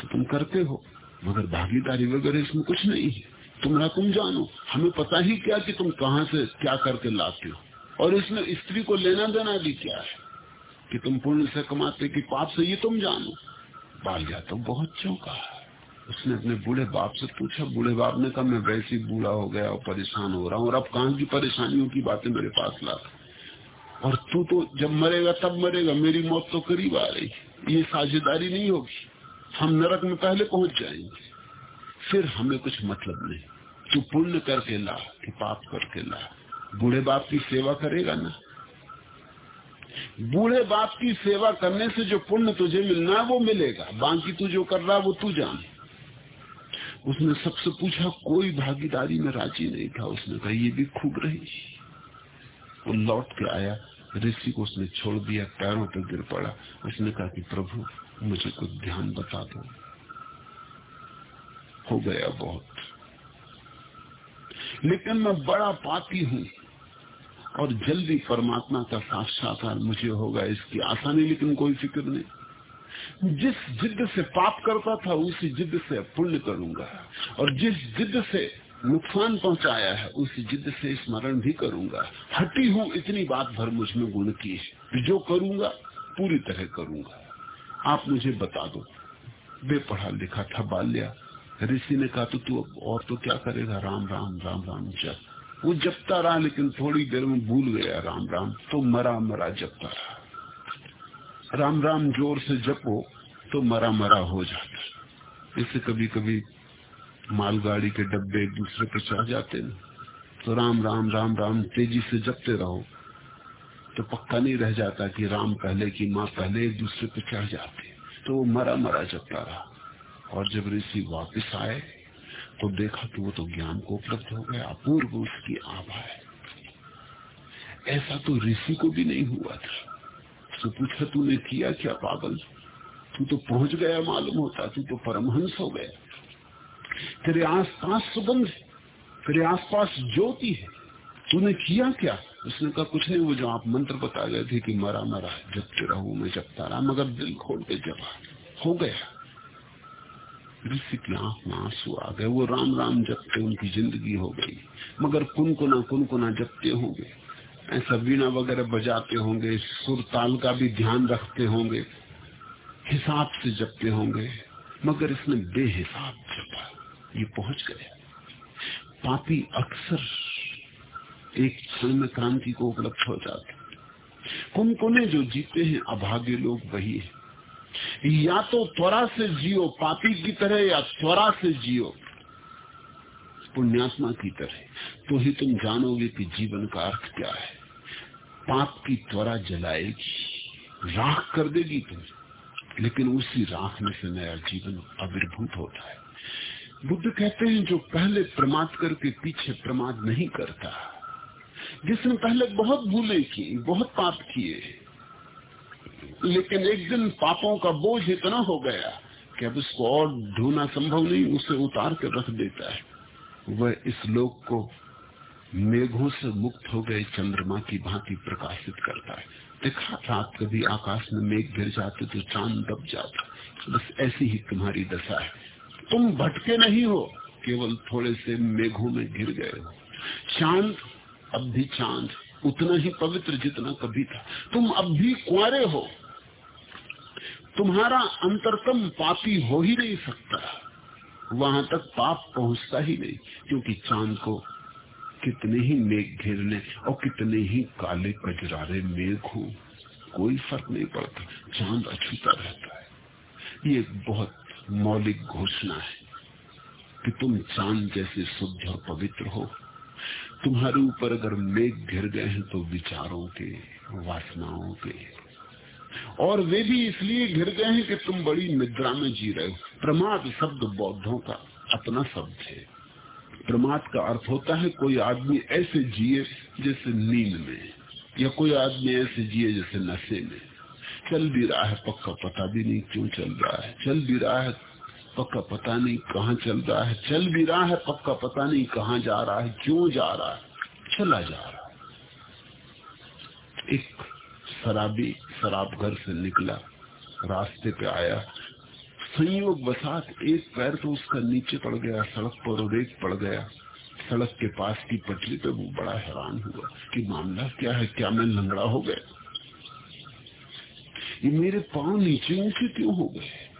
तो तुम करते हो। मगर भागीदारी वगैरह इसमें कुछ नहीं है। तुम्हारा तुम जानो, हमें पता ही क्या कि तुम कहाँ से क्या करके लाते हो। और इसमें स्त्री को लेना देना भी क्या है? कि तुम पुण्य से कमाते कि पाप से, ये तुम जानो। बाल तो बहुत चौंका उसने अपने बूढ़े बाप से पूछा, बूढ़े बाप ने कहा, मैं वैसे बूढ़ा हो गया और परेशान हो रहा हूँ और अब कहा की परेशानियों की बातें मेरे पास ला और तू तो जब मरेगा, तब मरेगा। मेरी मौत तो करीब आ रही ये साझेदारी नहीं होगी। हम नरक में पहले पहुँच जाएँगे। फिर हमें कुछ मतलब नहीं। तू पुण्य करके ला कि पाप करके ला। बूढ़े बाप की सेवा करेगा ना? बूढ़े बाप की सेवा करने से जो पुण्य तुझे मिलना है, वो मिलेगा। बाकी तू जो कर रहा वो तू जान। उसने सबसे पूछा, कोई भागीदारी में राज़ी नहीं था। उसने कहा, ये भी खूब रही। वो लौट के आया, ऋषि को उसने छोड़ दिया, पैरों पर गिर पड़ा। उसने कहा कि, प्रभु, मुझे कुछ ध्यान बता दो। हो गया बहुत। लेकिन मैं बड़ा पाती हूँ और जल्दी परमात्मा का साक्षात्कार मुझे होगा, इसकी आसानी लेकिन कोई फ़िक्र नहीं। जिस जिद से पाप करता था, उसी जिद से पुण्य करूँगा। और जिस जिद से नुकसान पहुँचाया है, उस जिद से स्मरण भी करूँगा। हटी हूँ इतनी बात भर मुझमें गुण की जो करूँगा, पूरी तरह करूँगा। आप मुझे बता दो। बेपढ़ा लिखा था बाल्या। ऋषि ने कहा तो तू अब और तो क्या करेगा? राम राम राम राम जब वो जपता रहा, लेकिन थोड़ी देर में भूल गया राम राम। तो मरा मरा जपता रहा। राम राम, ज़ोर से जपो तो मरा मरा हो जाता। इससे कभी कभी मालगाड़ी के डब्बे एक दूसरे पर चढ़ जाते हैं। तो राम राम राम राम, तेज़ी से जपते रहो। तो पक्का नहीं रह जाता कि राम पहले की माँ पहले एक दूसरे पे चढ़ जाते। तो वो मरा मरा जपता रहा। और जब ऋषि वापस आए तो देखा कि वो तो ज्ञान को उपलब्ध हो गया, अपूर्व उसकी आभा है। ऐसा तो ऋषि को भी नहीं हुआ था। तो पूछा, तूने किया क्या पागल? तू तो पहुँच गया, मालूम होता, तू तो परमहंस हो गया। तेरे आस पास सुगंध तेरे आसपास ज्योति है। तूने किया क्या? उसने कहा, कुछ नहीं, वो जो आप मंत्र बता गए थे कि मरा मरा जबते रहू मैं जबता रहा मगर दिल खोल के जबा हो गया। ऋषि की आँख में आँसू आ गए। वो राम राम जपते, उनकी ज़िंदगी हो गई। मगर कुनकुना कुनकुना जपते होंगे। ऐसा वीणा वगैरह बजाते होंगे, सुर ताल का भी ध्यान रखते होंगे। हिसाब से जपते होंगे, मगर इसने बेहिसाब जपा। ये पहुँच गया पापी अक्सर एक क्षण में क्रांति को उपलब्ध हो जाते कुमकुने जो जीते हैं? अभागे लोग वही है। या तो त्वरा से जियो, पापी की तरह, या त्वरा से जियो। पुण्यात्मा की तरह। तो ही तुम जानोगे कि जीवन का अर्थ क्या है। पाप की त्वरा जलाएगी, राख कर देगी तुम लेकिन उसी राख में से नया जीवन आविर्भूत होता है। बुद्ध कहते हैं, जो पहले प्रमाद करके पीछे प्रमाद नहीं करता, जिसने पहले बहुत भूले की बहुत पाप किए, लेकिन एक दिन पापों का बोझ इतना हो गया कि अब उसको और ढूंढना संभव नहीं, उसे उतार के रख देता है। वह इस लोक को मेघों से मुक्त हो गए, चंद्रमा की भांति प्रकाशित करता है। देखा रात कभी आकाश में मेघ गिर जाते तो चाँद दब जाता। बस ऐसी ही तुम्हारी दशा है। तुम भटके नहीं हो, केवल थोड़े से मेघों में गिर गए हो। चाँद, अब भी चाँद, उतना ही पवित्र जितना कभी था। तुम अब भी कुआरे हो। तुम्हारा अंतरतम पापी हो ही नहीं सकता। वहाँ तक पाप पहुँचता ही नहीं, क्योंकि चाँद को कितने ही मेघ घेरने और कितने ही काले कजरारे मेघ हो, कोई फ़र्क नहीं पड़ता। चाँद अछूता रहता है। ये बहुत मौलिक घोषणा है कि तुम चाँद जैसे शुद्ध और पवित्र हो। तुम्हारे ऊपर अगर मेघ घिर गए हैं तो विचारों के, वासनाओं के। और वे भी इसलिए घिर गए हैं कि तुम बड़ी निद्रा में जी रहे हो। प्रमाद शब्द बौद्धों का अपना शब्द है। प्रमाद का अर्थ होता है कोई आदमी ऐसे जिए जैसे नींद में, या कोई आदमी ऐसे जिए जैसे नशे में। चल भी रहा है पक्का पता भी नहीं क्यों चल रहा है। चल भी रहा है, पक्का पता नहीं कहाँ चल रहा है। चल भी रहा है, पक्का पता नहीं कहाँ जा रहा है, क्यों जा रहा है। चला जा रहा है। एक शराबी शराब घर से निकला, रास्ते पे आया। संयोग बसात, एक पैर तो उसका नीचे पड़ गया, सड़क पर और एक पड़ गया। सड़क के पास की पटरी पे वो बड़ा हैरान हुआ कि मामला क्या है, क्या मैं लंगड़ा हो गया? ये मेरे पाँव नीचे ऊँचे क्यों हो गए?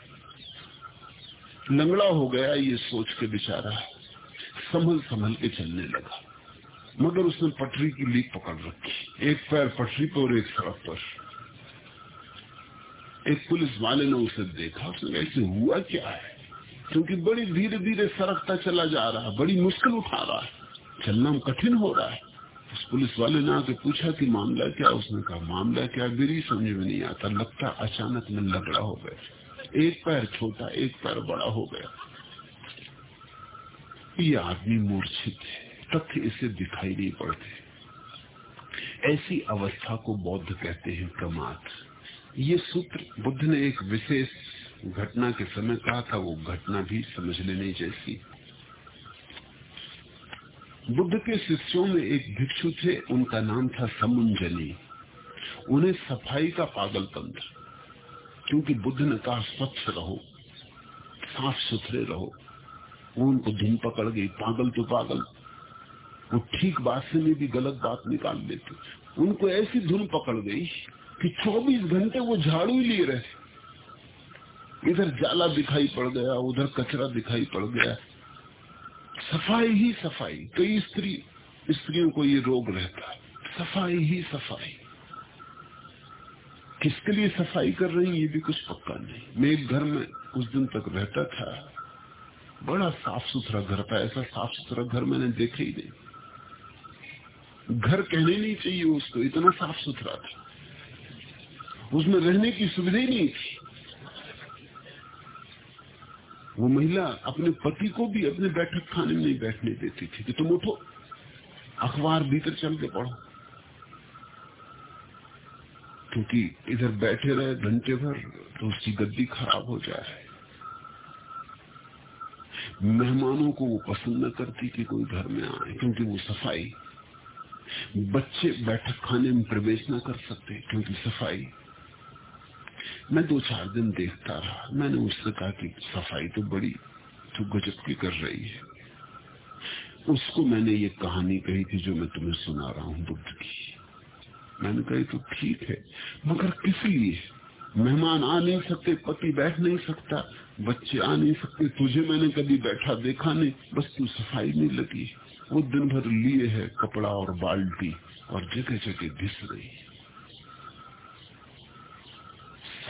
लंगड़ा हो गया ये सोच के बेचारा। संभल संभल के चलने लगा। मगर उसने पटरी की लीक पकड़ रखी। एक पैर पटरी पर और एक सड़क पर। एक पुलिस वाले ने उसे देखा। उसने ऐसे हुआ क्या है? क्योंकि बड़ी धीरे धीरे सरकता चला जा रहा है। बड़ी मुश्किल उठा रहा है। चलना कठिन हो रहा है। उस पुलिस वाले ने आके पूछा कि मामला क्या? उसने कहा, मामला क्या मेरी समझ में नहीं आता। लगता अचानक में लगड़ा हो गया। एक पैर छोटा, एक पैर बड़ा हो गया। ये आदमी मूर्छित है। तथ्य इसे दिखाई नहीं पड़ते। ऐसी अवस्था को बौद्ध कहते हैं प्रमाद। ये सूत्र बुद्ध ने एक विशेष घटना के समय कहा था, वो घटना भी समझ लेने जैसी। बुद्ध के शिष्यों में एक भिक्षु थे, उनका नाम था समुंजनी। उन्हें सफ़ाई का पागलपन था, क्योंकि बुद्ध ने कहा, स्वच्छ रहो साफ़ सुथरे रहो। वो उनको धुन पकड़ गई, पागल तो पागल, वो ठीक बात से में भी गलत बात निकाल लेते। उनको ऐसी धुन पकड़ गई कि 24 घंटे वो झाड़ू ही लिए रहे। इधर जाला दिखाई पड़ गया, उधर कचरा दिखाई पड़ गया सफ़ाई ही सफ़ाई। कई स्त्री, स्त्रियों को ये रोग रहता है। सफ़ाई ही सफ़ाई। किसके लिए सफ़ाई कर रही ये भी कुछ पक्का नहीं। मैं एक घर में उस दिन तक रहता था। बड़ा साफ़ सुथरा घर था। ऐसा साफ़ सुथरा घर मैंने देखा ही नहीं। घर कहने नहीं चाहिए उसको। इतना साफ़ सुथरा था। उसमें रहने की सुविधा ही नहीं थी। वो महिला अपने पति को भी अपने बैठक खाने में नहीं बैठने देती थी कि तुम उठो। अखबार भीतर चल के पढ़ो। क्योंकि इधर बैठे रहे, घंटे भर तो उसकी गद्दी खराब हो जाए मेहमानों को वो पसंद न करती कि कोई घर में आए, क्योंकि वो सफ़ाई, बच्चे बैठक खाने में प्रवेश न कर सकते, क्योंकि सफ़ाई मैं दो चार दिन देखता रहा। मैंने उससे कहा कि सफ़ाई तो बड़ी तो गजब की कर रही है। उसको मैंने ये कहानी कही थी जो मैं तुम्हें सुना रहा हूँ बुद्ध की। मैंने कही तो ठीक है, मगर किस लिए? मेहमान आ नहीं सकते, पति बैठ नहीं सकता, बच्चे आ नहीं सकते, तुझे मैंने कभी बैठा देखा नहीं, बस तू सफ़ाई नहीं लगी वो दिन भर लिए है कपड़ा और बाल्टी और जगह जगह घिस रही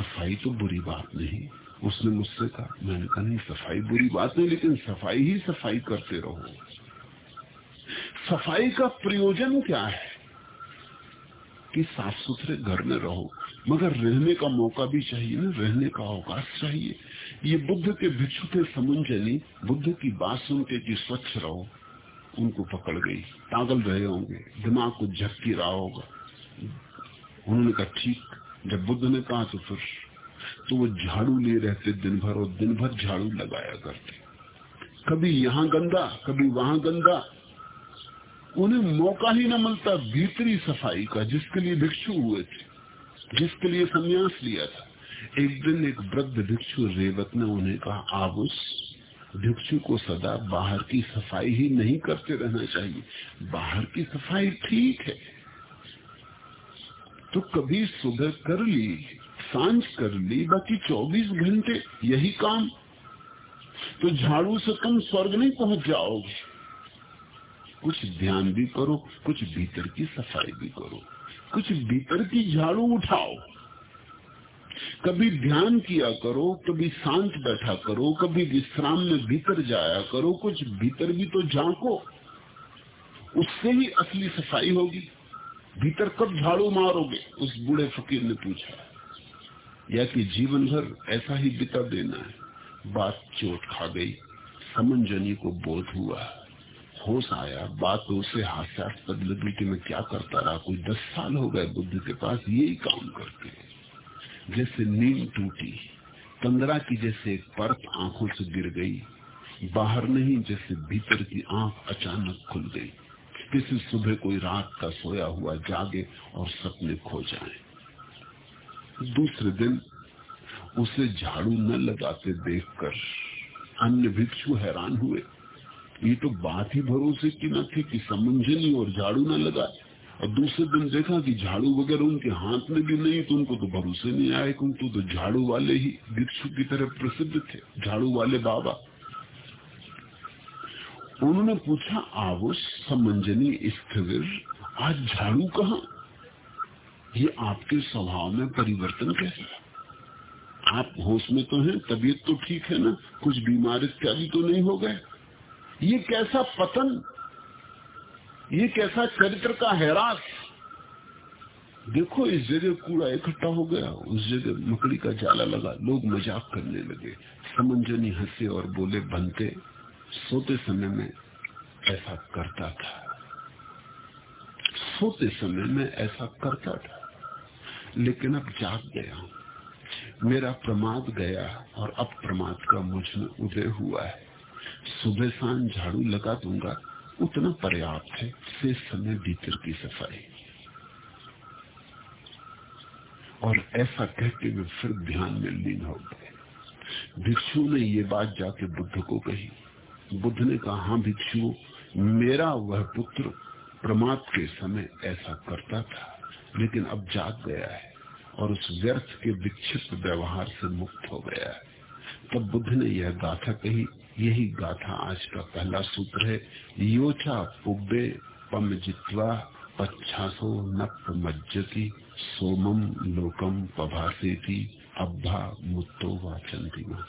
सफ़ाई तो बुरी बात नहीं। उसने मुझसे कहा, मैंने कहा, नहीं, सफ़ाई बुरी बात नहीं, लेकिन सफ़ाई ही सफ़ाई करते रहो। सफ़ाई का प्रयोजन क्या है? कि साफ़ सुथरे घर में रहो। मगर रहने का मौका भी चाहिए ना, रहने का अवकाश चाहिए। ये बुद्ध के भिक्षु थे समुंजनी, बुद्ध की बात सुन के कि स्वच्छ रहो। उनको पकड़ गई। पागल रहे होंगे, दिमाग को झपकी रहा होगा। उन्होंने कहा, ठीक। जब बुद्ध ने कहा तो फिर तो वो झाड़ू ले रहते दिन भर और दिन भर झाड़ू लगाया करते। कभी यहाँ गंदा, कभी वहाँ गंदा। उन्हें मौका ही न मिलता भीतरी सफ़ाई का, जिसके लिए भिक्षु हुए थे, जिसके लिए संन्यास लिया था। एक दिन एक वृद्ध भिक्षु रेवत ने उन्हें कहा आबुस भिक्षु को सदा बाहर की सफ़ाई ही नहीं करते रहना चाहिए। बाहर की सफ़ाई ठीक है। तो कभी सुबह कर ली, साँझ कर ली, बाकी 24 घंटे यही काम। तो झाड़ू से तुम स्वर्ग नहीं पहुँच जाओगे। कुछ ध्यान भी करो, कुछ भीतर की सफ़ाई भी करो, कुछ भीतर की झाड़ू उठाओ। कभी ध्यान किया करो, कभी शांत बैठा करो, कभी विश्राम में भीतर जाया करो, कुछ भीतर भी तो झांको, उससे ही असली सफ़ाई होगी। भीतर कब झाड़ू मारोगे? उस बूढ़े फकीर ने पूछा। या कि जीवन भर ऐसा ही बिता देना है। बात चोट खा गई। समंजनी को बोध हुआ। होश आया। बात तो उसे हास्यास्पद लगी कि मैं क्या करता रहा। कोई दस साल हो गए बुद्ध के पास यही काम करते जैसे नींद टूटी, तंद्रा की जैसे एक परत आँखों से गिर गई, बाहर नहीं, जैसे भीतर की आँख अचानक खुल गई। किसी सुबह कोई रात का सोया हुआ जागे और सपने खो जाए। दूसरे दिन उसे झाड़ू न लगाते देखकर अन्य भिक्षु हैरान हुए। ये तो बात ही भरोसे की न थी कि समंजनी और झाड़ू न लगाए। और दूसरे दिन देखा कि झाड़ू वगैरह उनके हाथ में भी नहीं तो उनको तो भरोसे नहीं आए क्योंकि तो झाड़ू वाले ही भिक्षु की तरह प्रसिद्ध थे। झाड़ू वाले बाबा उन्होंने पूछा आवुस समंजनी स्थिर, आज झाड़ू कहा? ये आपके स्वभाव में परिवर्तन कैसे आप होश में तो हैं, तबीयत तो ठीक है ना? कुछ बीमार इत्यादि तो नहीं हो गए? ये कैसा पतन, ये कैसा चरित्र का हैरास? देखो, इस जगह कूड़ा इकट्ठा हो गया, उस जगह मकड़ी का जाला लगा, लोग मज़ाक करने लगे, समंजनी हंसे और बोले, बनते सोते समय में ऐसा करता था। सोते समय में ऐसा करता था। लेकिन अब जाग गया मेरा प्रमाद गया और अब प्रमाद का मुझमें उदय हुआ है। सुबह शाम झाड़ू लगा दूँगा। उतना पर्याप्त है से समय भीतर की सफ़ाई। और ऐसा कहते हुए फिर ध्यान में लीन हो गए। भिक्षु ने ये बात जाके बुद्ध को कही। बुद्ध ने कहा हाँ भिक्षु मेरा वह पुत्र प्रमाद के समय ऐसा करता था, लेकिन अब जाग गया है और उस व्यर्थ के विक्षिप्त व्यवहार से मुक्त हो गया है। तब बुद्ध ने यह गाथा कही। यही गाथा आज का पहला सूत्र है। योचा पुब्बे पम जित्वा पच्छासो नप मज्जति सोमम लोकम पभासेती अब्बा मुत्तो वाचंतिमा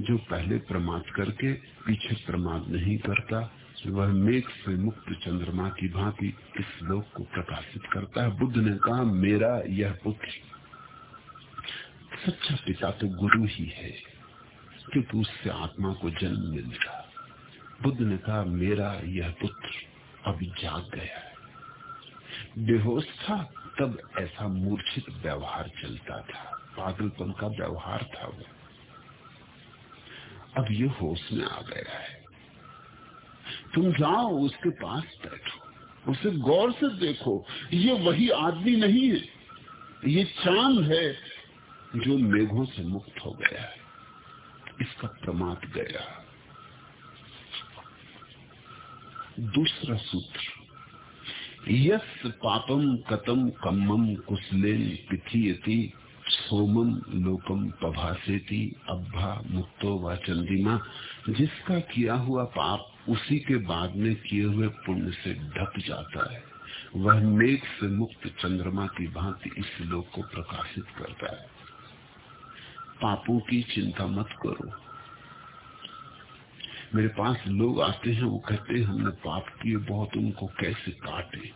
जो पहले प्रमाद करके पीछे प्रमाद नहीं करता, वह मेघ से मुक्त चंद्रमा की भांति इस लोक को प्रकाशित करता है। बुद्ध ने कहा, मेरा यह पुत्र सच्चा पिता तो गुरु ही है क्योंकि उससे आत्मा को जन्म मिलता बुद्ध ने कहा, मेरा यह पुत्र अब जाग गया है। बेहोश था, तब ऐसा मूर्छित व्यवहार चलता था। पागलपन का व्यवहार था वो। अब ये होश में आ गया है। तुम जाओ उसके पास बैठो, उसे गौर से देखो, ये वही आदमी नहीं है। ये चाँद है जो मेघों से मुक्त हो गया है। इसका प्रमाद गया। दूसरा सूत्र यस पापम कतम कम्मम कुशलेन पिथीयति। सोमम लोकम पभासेती, अब्भा मुक्तो व चंदिमा जिसका किया हुआ पाप, उसी के बाद में किए हुए पुण्य से ढक जाता है। वह मेघ से मुक्त चंद्रमा की भांति इस लोक को प्रकाशित करता है। पापों की चिंता मत करो। मेरे पास लोग आते हैं, वो कहते हैं, हमने पाप किए, बहुत उनको कैसे काटे?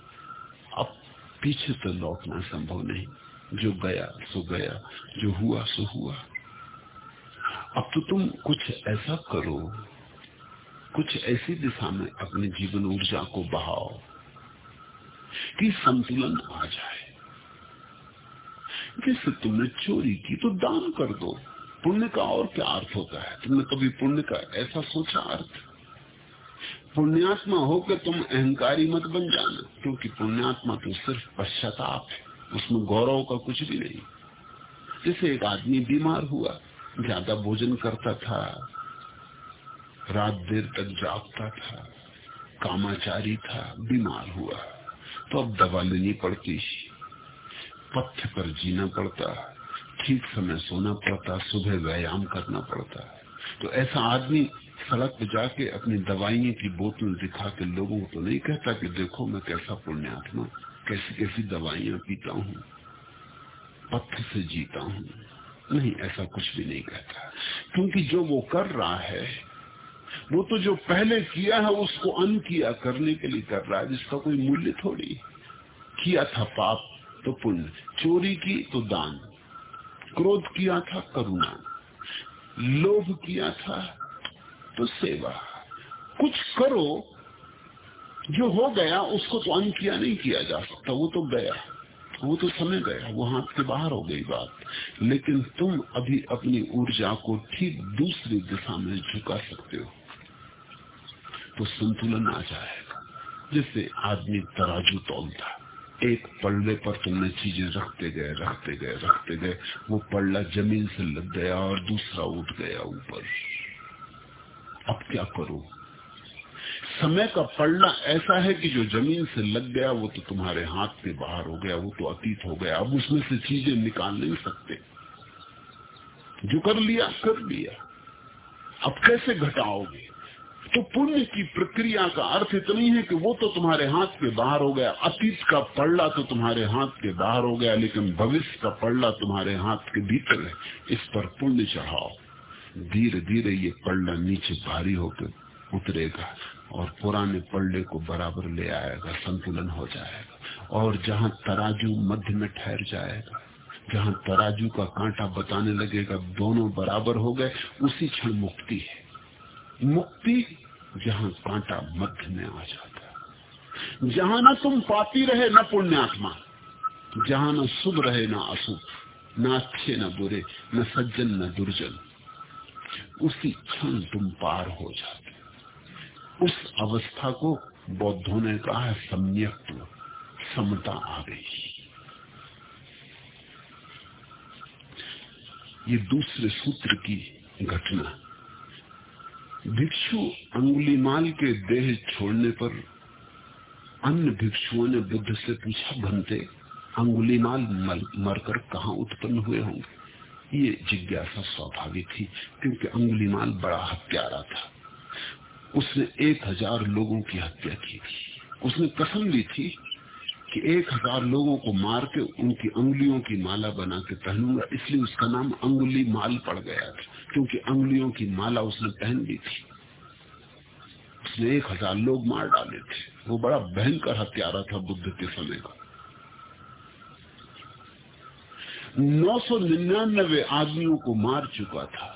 अब पीछे तो लौटना संभव नहीं। जो गया, सो गया, जो हुआ, सो हुआ। अब तो तुम कुछ ऐसा करो, कुछ ऐसी दिशा में अपने जीवन ऊर्जा को बहाओ कि संतुलन आ जाए। जैसे तुमने चोरी की तो दान कर दो। पुण्य का और क्या अर्थ होता है? तुमने कभी पुण्य का ऐसा सोचा अर्थ? पुण्यात्मा होकर तुम अहंकारी मत बन जाना, क्योंकि पुण्यात्मा तो सिर्फ़ पश्चाताप है। उसमें गौरव का कुछ भी नहीं। जैसे एक आदमी बीमार हुआ, ज़्यादा भोजन करता था, रात देर तक जागता था, कामाचारी था, बीमार हुआ तो अब दवा लेनी पड़ती। पथ्य पर जीना पड़ता, ठीक समय सोना पड़ता, सुबह व्यायाम करना पड़ता। तो ऐसा आदमी सड़क पर जाके अपनी दवाइयों की बोतल दिखा के लोगों को तो नहीं कहता कि देखो मैं कैसा पुण्यात्मा। कैसी कैसी दवाइयाँ पीता हूँ पत्थर से जीता हूँ। नहीं, ऐसा कुछ भी नहीं कहता। क्योंकि जो वो कर रहा है, वो तो जो पहले किया है, उसको अन किया करने के लिए कर रहा है, जिसका कोई मूल्य थोड़ी। किया था पाप तो पुण्य, चोरी की तो दान, क्रोध किया था करुणा, लोभ किया था तो सेवा। कुछ करो जो हो गया, उसको तो अन किया नहीं किया जा सकता, वो तो गया। वो तो समय गया वो हाथ के बाहर हो गई बात। लेकिन तुम अभी अपनी ऊर्जा को ठीक दूसरी दिशा में झुका सकते हो। तो संतुलन आ जाएगा जैसे आदमी तराजू तोलता एक पल्ले पर तुमने चीज़ें रखते गए रखते गए रखते गए। वो पल्ला ज़मीन से लग गया और दूसरा उठ गया ऊपर। अब क्या करो? समय का पड़ना ऐसा है कि जो ज़मीन से लग गया, वो तो तुम्हारे हाथ से बाहर हो गया, वो तो अतीत हो गया। अब उसमें से चीज़ें निकाल नहीं सकते। जो कर लिया कर लिया। अब कैसे घटाओगे? तो पुण्य की प्रक्रिया का अर्थ इतना ही है कि वो तो तुम्हारे हाथ के बाहर हो गया। अतीत का पड़ला तो तुम्हारे हाथ के बाहर हो गया, लेकिन भविष्य का पड़ला तुम्हारे हाथ के भीतर है। इस पर पुण्य चढ़ाओ। धीरे धीरे ये पड़ला नीचे भारी होकर उतरेगा। और पुराने पल्ले को बराबर ले आएगा, संतुलन हो जाएगा। और जहाँ तराजू मध्य में ठहर जाएगा, जहाँ तराजू का कांटा बताने लगेगा, दोनों बराबर हो गए, उसी क्षण मुक्ति है। मुक्ति जहाँ कांटा मध्य में आ जाता है। जहाँ ना तुम पापी रहे, न पुण्यात्मा। जहाँ न शुभ रहे, ना अशुभ। न अच्छे, न बुरे, न सज्जन, न दुर्जन। उसी क्षण तुम पार हो जाते उस अवस्था को बौद्धों ने कहा सम्यक समता आ गई। ये दूसरे सूत्र की घटना। भिक्षु अंगुलीमाल के देह छोड़ने पर अन्य भिक्षुओं ने बुद्ध से पूछा बनते अंगुलीमाल मरकर कहा उत्पन्न हुए होंगे? ये जिज्ञासा स्वाभाविक थी, क्योंकि अंगुलीमाल बड़ा हत्यारा था। उसने एक हज़ार लोगों की हत्या की थी। उसने कसम ली थी कि एक हज़ार लोगों को मार के उनकी अंगुलियों की माला बना के पहनूँगा। इसलिए उसका नाम अंगुली माल पड़ गया था, क्योंकि अंगुलियों की माला उसने पहन ली थी। उसने एक हज़ार लोग मार डाले थे। वो बड़ा भयंकर हत्यारा था बुद्ध के समय का। नौ सौ निन्यानबे आदमियों को मार चुका था।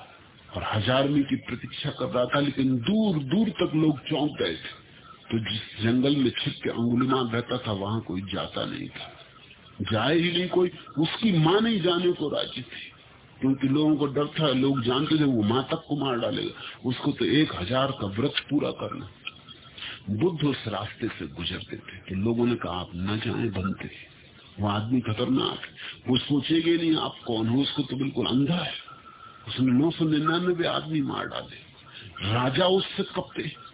और हजारवीं की प्रतीक्षा कर रहा था, लेकिन दूर दूर तक लोग चौंक गए थे। तो जिस जंगल में छिप के अंगुलिमान रहता था, वहाँ कोई जाता नहीं था। जाए ही नहीं कोई, उसकी माँ नहीं जाने को राज़ी थी। क्योंकि लोगों को डर था, लोग जानते थे वो माँ तक को मार डालेगा। उसको तो एक हज़ार का व्रत पूरा करना। बुद्ध उस रास्ते से गुजरते थे तो लोगों ने कहा, आप न जाए, बनते वो आदमी खतरनाक वो सोचेगे नहीं, आप कौन हो? उसको तो बिल्कुल अंधा है। उसने नौ सौ निन्यानबे आदमी मार डाले। राजा उससे कपते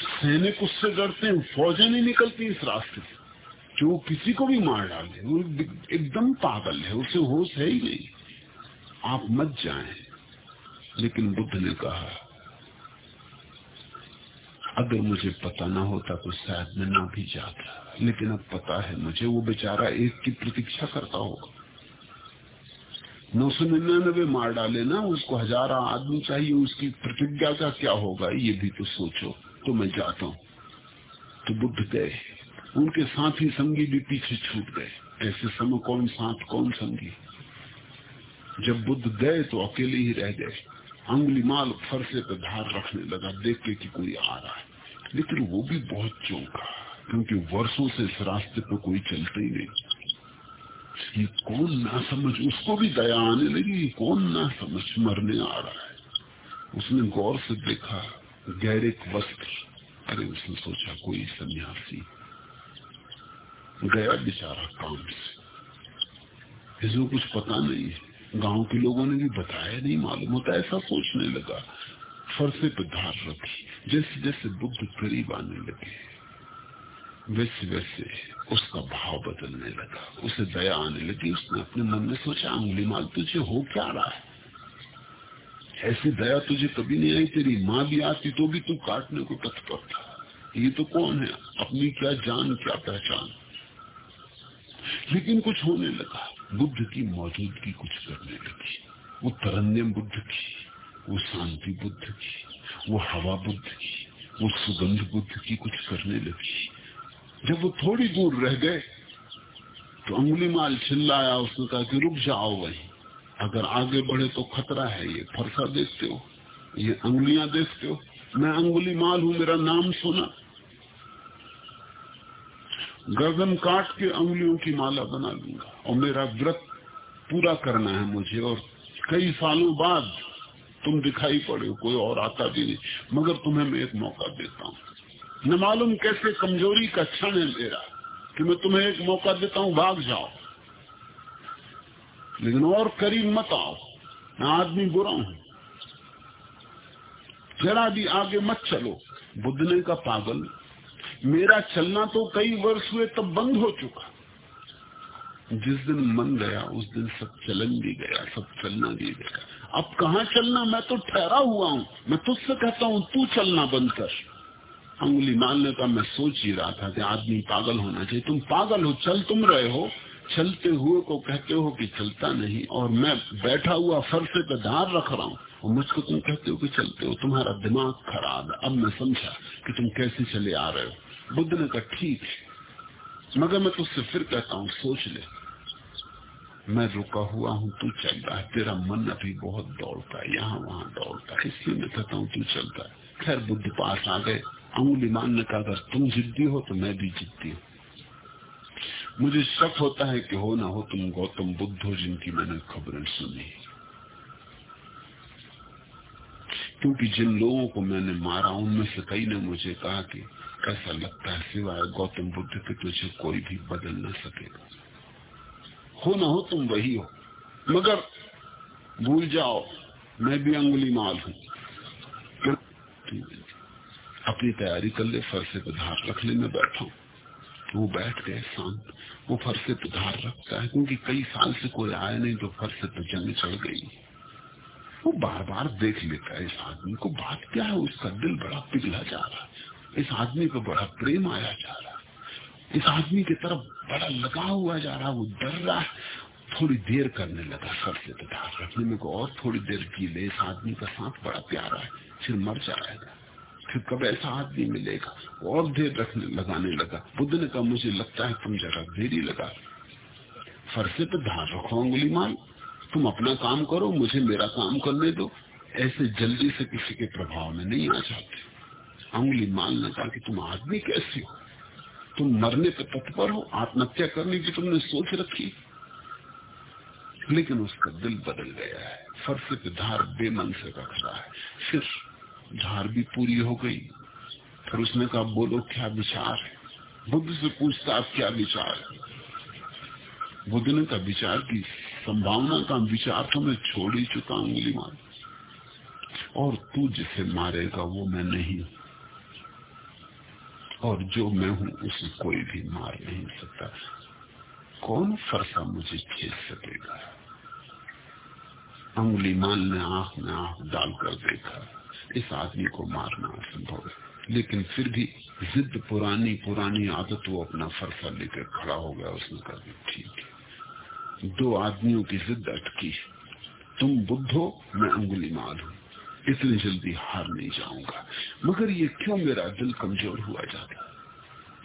सैनिक उससे डरते हैं, फौजें नहीं निकलती इस रास्ते से। जो किसी को भी मार डाले वो एकदम पागल है, उसे होश है ही नहीं। आप मत जाएँ। लेकिन बुद्ध ने कहा, अगर मुझे पता ना होता तो शायद मैं ना भी जाता। लेकिन अब पता है मुझे, वो बेचारा एक की प्रतीक्षा करता होगा। नौ सौ निन्यानबे मार डाले ना, उसको हज़ार आदमी चाहिए, उसकी प्रतिज्ञा का क्या होगा? ये भी तो सोचो तो मैं जाता हूँ। तो बुद्ध गए। उनके साथ ही संगी भी पीछे छूट गए। ऐसे समय कौन साथ, कौन संगी? जब बुद्ध गए तो अकेले ही रह गए। अंगुली माल फरसे पर धार रखने लगा देख के कि कोई आ रहा है। लेकिन वो भी बहुत चौंका, क्योंकि वर्षों से इस रास्ते पर कोई चलता ही नहीं। ये कौन ना समझ, उसको भी दया आने लगी, कौन ना समझ मरने आ रहा है। उसने गौर से देखा गहरे वस्त्र। अरे उसने सोचा, कोई सन्यासी। गया बेचारा काम से। इसको कुछ पता नहीं। है गाँव के लोगों ने भी बताया नहीं, मालूम होता ऐसा सोचने लगा। फरसे पे धार रखी जैसे जैसे बुद्ध करीब आने लगे। वैसे वैसे उसका भाव बदलने लगा। उसे दया आने लगी। उसने अपने मन में सोचा, अंगुली माल, तुझे हो क्या रहा है? ऐसी दया तुझे कभी नहीं आई। तेरी माँ भी आती तो भी तू काटने को तत्पर था। ये तो कौन है? अपनी क्या जान, क्या पहचान? लेकिन कुछ होने लगा। बुद्ध की मौजूदगी कुछ करने लगी। वो तरन्यम बुद्ध की, वो शांति बुद्ध की, वो हवा बुद्ध की, वो सुगंध बुद्ध की कुछ करने लगी। जब वो थोड़ी दूर रह गए तो अंगुली माल चिल्लाया, उसने कहा कि रुक जाओ वही। अगर आगे बढ़े तो खतरा है, ये फरसा देखते हो, ये अंगुलियाँ देखते हो। मैं अंगुली माल हूँ, मेरा नाम सुना। गर्दन काट के अंगुलियों की माला बना लूँगा और मेरा व्रत पूरा करना है मुझे, और कई सालों बाद तुम दिखाई पड़े कोई और आता भी नहीं। मगर तुम्हें मैं एक मौका देता हूँ। न मालूम कैसे कमज़ोरी का क्षण है मेरा कि मैं तुम्हें एक मौका देता हूँ, भाग जाओ। लेकिन और करीब मत आओ, मैं आदमी बुरा हूँ। जरा भी आगे मत चलो बुद्ध ने का पागल। मेरा चलना तो कई वर्ष हुए, तब बंद हो चुका। जिस दिन मन गया, उस दिन सब चलन भी गया, सब चलना भी गया। अब कहा चलना? मैं तो ठहरा हुआ हूँ। मैं तुझसे कहता हूँ, तू चलना बंद कर। अंगुली मारने का मैं सोच ही रहा था कि आदमी पागल होना चाहिए। तुम पागल हो, चल तुम रहे हो। चलते हुए को कहते हो कि चलता नहीं। और मैं बैठा हुआ फरसे पे धार रख रहा हूँ। और मुझको तुम कहते हो कि चलते हो। तुम्हारा दिमाग खराब है। अब मैं समझा कि तुम कैसे चले आ रहे हो। बुद्ध ने कहा, ठीक है। मगर मैं तुझसे फिर कहता हूँ, सोच ले। मैं रुका हुआ हूँ, तू चल रहा है। तेरा मन अभी बहुत दौड़ता है। यहाँ वहाँ दौड़ता है। इसलिए मैं कहता हूँ, तू चलता है। खैर, बुद्ध पास आ गए। अंगुली मानने कहा, अगर तुम जिद्दी हो तो मैं भी जिद्दी हूँ। मुझे शक होता है कि हो ना हो, तुम गौतम बुद्ध हो जिनकी मैंने खबरें सुनी क्योंकि जिन लोगों को मैंने मारा, उनमें से कई ने मुझे कहा कि ऐसा लगता है सिवाय गौतम बुद्ध के तुझे कोई भी बदल ना सकेगा हो ना हो, तुम वही हो। मगर भूल जाओ, मैं भी अंगुली माल हूँ। अपनी तैयारी कर ले फरसे पे धार रख ले, मैं बैठा वो बैठ गए शांत। वो फरसे पे धार रखता है, क्योंकि कई साल से कोई आया नहीं तो फरसे पे जंग चढ़ गई। वो बार बार देख लेता है इस आदमी को, बात क्या है, उसका दिल बड़ा पिघला जा रहा है। इस आदमी को बड़ा प्रेम आया जा रहा है। इस आदमी की तरफ़ बड़ा लगा हुआ जा रहा है, वो डर रहा है। थोड़ी देर करने लगा सर से तो धार रखने में को और थोड़ी देर की ले इस आदमी का साथ बड़ा प्यारा है। फिर मर जाएगा। फिर कब ऐसा आदमी मिलेगा। और देर रखने, लगाने लगा। बुद्ध ने कहा, मुझे लगता है तुम जरा देरी लगा। फरसे पे धार रखो अंगुली माल। तुम अपना काम करो, मुझे मेरा काम करने दो। ऐसे जल्दी से किसी के प्रभाव में नहीं आ जाते। अंगुली माल ने कहा कि तुम आदमी कैसे हो? तुम मरने पे तत्पर हो। आत्महत्या करने की तुमने सोच रखी लेकिन उसका दिल बदल गया है। फर्श पे धार बेमन से रख रहा है। फिर धार भी पूरी हो गई। फिर उसने कहा, बोलो, क्या विचार है? बुद्ध से पूछता, आप क्या विचार बुद्ध ने कहा, विचार की संभावना का विचार तो मैं छोड़ ही चुका उंगली मार और तू जिसे मारेगा, वो मैं नहीं और जो मैं हूँ, उसे कोई भी मार नहीं सकता। कौन फरसा मुझे खेल सकेगा? अंगुली मान ने आँख में आँख डालकर देखा। इस आदमी को मारना असंभव है। लेकिन फिर भी जिद पुरानी पुरानी आदत वो अपना फरसा लेकर खड़ा हो गया, उसने कहा ठीक है। दो आदमियों की जिद अटकी। तुम बुद्ध हो, मैं अंगुली माल हूँ। इतनी जल्दी हार नहीं जाऊँगा। मगर ये क्यों मेरा दिल कमज़ोर हुआ जाता?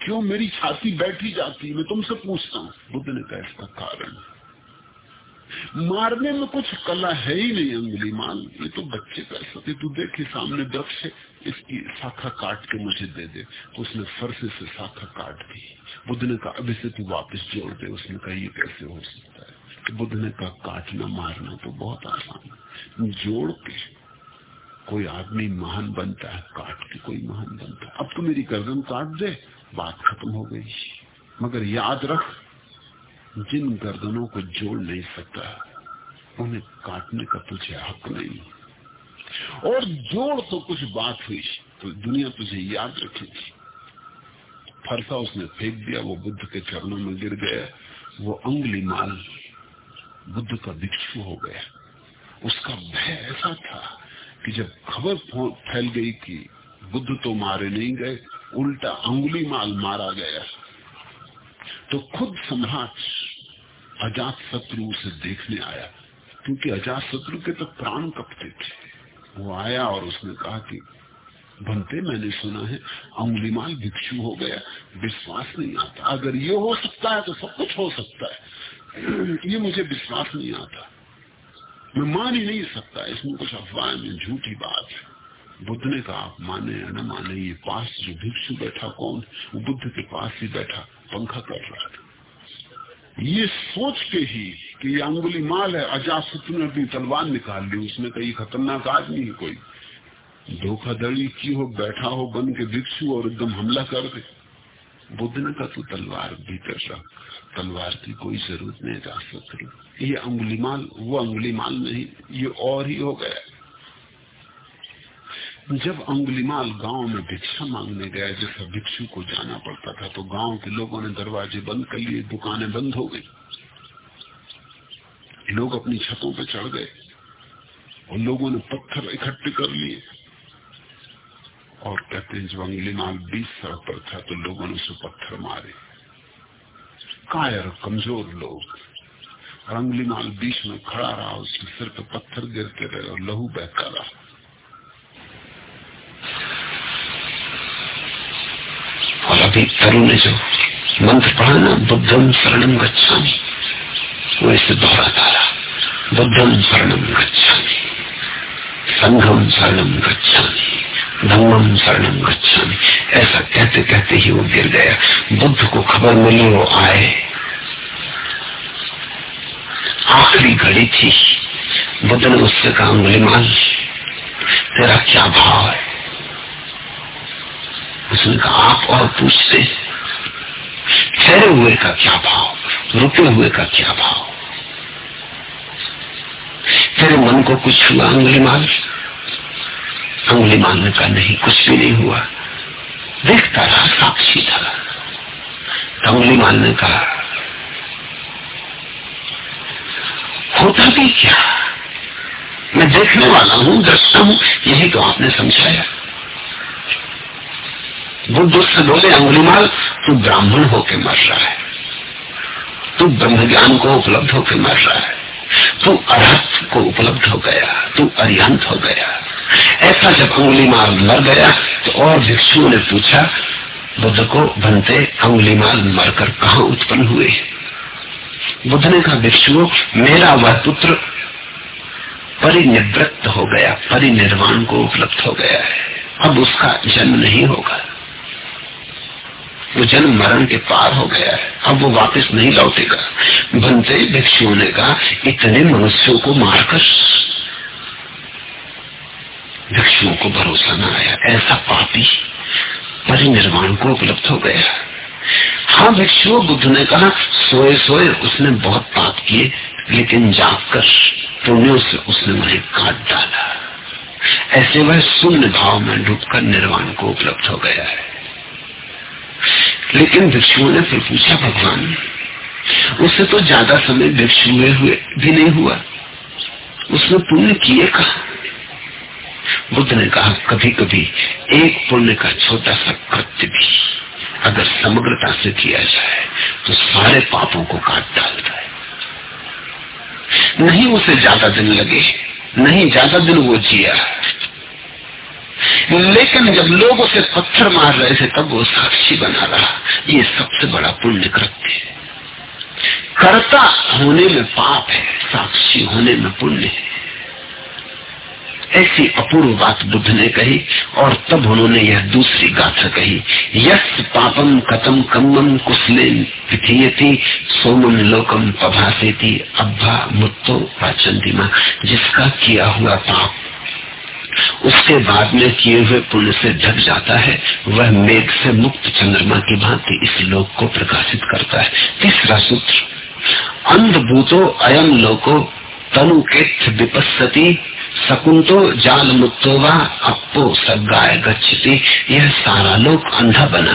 क्यों मेरी छाती बैठी जाती? मैं तुमसे पूछता हूँ। बुद्ध ने कहा, इसका कारण मारने में कुछ कला है ही नहीं अंगुली माल ये तो बच्चे कर सकते। तू देखे सामने वृक्ष इसकी शाखा काट के मुझे दे दे। उसने फरसे से शाखा काट दी। बुद्ध ने कहा, अभी से तू वापस जोड़ दे। उसने कहा, ये कैसे हो सकता है? तो बुद्ध ने कहा, काटना, मारना तो बहुत आसान है। जोड़ के कोई आदमी महान बनता है, काट के कोई महान बनता है। अब तो मेरी गर्दन काट दे, बात खत्म हो गई। मगर याद रख जिन गर्दनों को जोड़ नहीं सकता, उन्हें काटने का तुझे हक नहीं। और जोड़ तो कुछ बात हुई तो दुनिया तुझे याद रखेगी। फरसा उसने फेंक दिया, वो बुद्ध के चरणों में गिर गया, वो अंगुली माल बुद्ध का भिक्षु हो गया। उसका भय ऐसा था कि जब खबर फैल गई कि बुद्ध तो मारे नहीं गए, उल्टा अंगुली माल मारा गया। तो खुद सम्राट अजात शत्रु उसे देखने आया, क्योंकि अजात शत्रु के तो प्राण कपते थे। वो आया और उसने कहा कि बनते मैंने सुना है, अंगुलीमाल भिक्षु हो गया, विश्वास नहीं आता। अगर ये हो सकता है तो सब कुछ हो सकता है। ये मुझे विश्वास नहीं आता। मैं मान ही नहीं सकता, इसमें कुछ अफवाह में झूठी बात है। बुद्ध ने कहा, आप माने या न माने, ये पास जो भिक्षु बैठा कौन? वो बुद्ध के पास ही बैठा। पंखा कर रहा था। ये सोच के ही कि ये अंगुली माल है अजात ने अपनी तलवार निकाल ली उसने कही खतरनाक आदमी है कोई। धोखाधड़ी की हो, बैठा हो, बन के भिक्षु और एकदम हमला कर दे। बुद्ध ने कहा, तू तलवार भीतर रख, तलवार की कोई ज़रूरत नहीं, जा सकती। ये अंगुलीमाल वो अंगुलीमाल नहीं, ये और ही हो गया जब अंगुलीमाल गाँव में भिक्षा मांगने गया, जैसा भिक्षु को जाना पड़ता था तो गाँव के लोगों ने दरवाजे बंद कर लिए, दुकानें बंद हो गई। लोग अपनी छतों पर चढ़ गए और लोगों ने पत्थर इकट्ठे कर लिए। और कहते हैं, जब अंगुलीमाल बीस सड़क पर था तो लोगों ने उसे पत्थर मारे। कायर, कमज़ोर लोग। रंगली माल बीच में खड़ा रहा, उसके सिर पर पत्थर गिरते रहे और लहू बहता रहा। और अभी तरु ने जो मंत्र पढ़ा ना बुद्धम शरणम गच्छामी। वो इसे दोहराता रहा बुद्धम शरणम गच्छामी। संघम शरणम गच्छामी धम्मम शरणम गच्छामी। ऐसा कहते कहते ही वो गिर गया। बुद्ध को खबर मिली, वो आए। आखिरी घड़ी थी। बुद्ध ने उससे कहा मान तेरा क्या भाव है? उसने कहा, आप और पूछते, ठहरे हुए का क्या भाव, रुके हुए का क्या भाव? तेरे मन को कुछ हुआ अंगुलीमाल अंगुलीमाल ने कहा नहीं, कुछ भी नहीं हुआ। देखता रहा, साक्षी था। अंगुलीमाल ने कहा होता भी क्या? मैं देखने वाला हूँ दृष्टा हूँ यही तो आपने समझाया। बुद्ध से बोले अंगुलीमाल, तू ब्राह्मण होके मर रहा है। तू ब्रह्म ज्ञान को उपलब्ध होके मर रहा है। तू अरहत को उपलब्ध हो गया, तू अरिहंत हो गया। ऐसा जब अंगुलीमाल मर गया तो और भिक्षुओं ने पूछा, बुद्ध को, बनते अंगुलीमाल मरकर कहा उत्पन्न हुए? बुद्ध ने कहा, भिक्षुओं, मेरा वह पुत्र परिनिवृत्त हो गया, परिनिर्वाण को उपलब्ध हो गया है। अब उसका जन्म नहीं होगा। वो जन्म मरण के पार हो गया है। अब वो वापस नहीं लौटेगा। बनते भिक्षुओं ने कहा, इतने मनुष्यों को मारकर भिक्षुओं को भरोसा न आया। ऐसा पापी परिनिर्वाण को उपलब्ध हो गया हाँ। भिक्षुओं बुद्ध ने कहा, सोए सोए, उसने बहुत पाप किए, लेकिन जागकर पुण्यों से उसने उन्हें काट डाला। ऐसे वह शून्य भाव में डूबकर निर्वाण को उपलब्ध हो गया है। लेकिन भिक्षुओं ने फिर पूछा, भगवान, उससे तो ज़्यादा समय भिक्षु हुए हुए, भी नहीं हुआ। उसने पुण्य किए कहा? बुद्ध ने कहा कभी कभी एक पुण्य का छोटा सा कृत्य भी अगर समग्रता से किया जाए तो सारे पापों को काट डालता है नहीं उसे ज़्यादा दिन लगे, नहीं ज़्यादा दिन वो जिया। लेकिन जब लोग उसे पत्थर मार रहे थे, तब वो साक्षी बना रहा। ये सबसे बड़ा पुण्य कृत्य है। कर्ता होने में पाप है, साक्षी होने में पुण्य है। ऐसी अपूर्व बात बुद्ध ने कही, और तब उन्होंने यह दूसरी गाथा कही। यस पापम कतम कम्मम कुशले पिथीयति सोमन लोकम पभासेती अब्बा मुत्तो पाचंदिमा जिसका किया हुआ पाप उसके बाद में किए हुए पुण्य से ढक जाता है। वह मेघ से मुक्त चंद्रमा की भांति इस लोक को प्रकाशित करता है। तीसरा सूत्र, अंधभूतो अयम लोको तनु विपस्सती शकुंतो जाल मुक्तो व अपो सगाय गच्छति। यह सारा लोक अंधा बना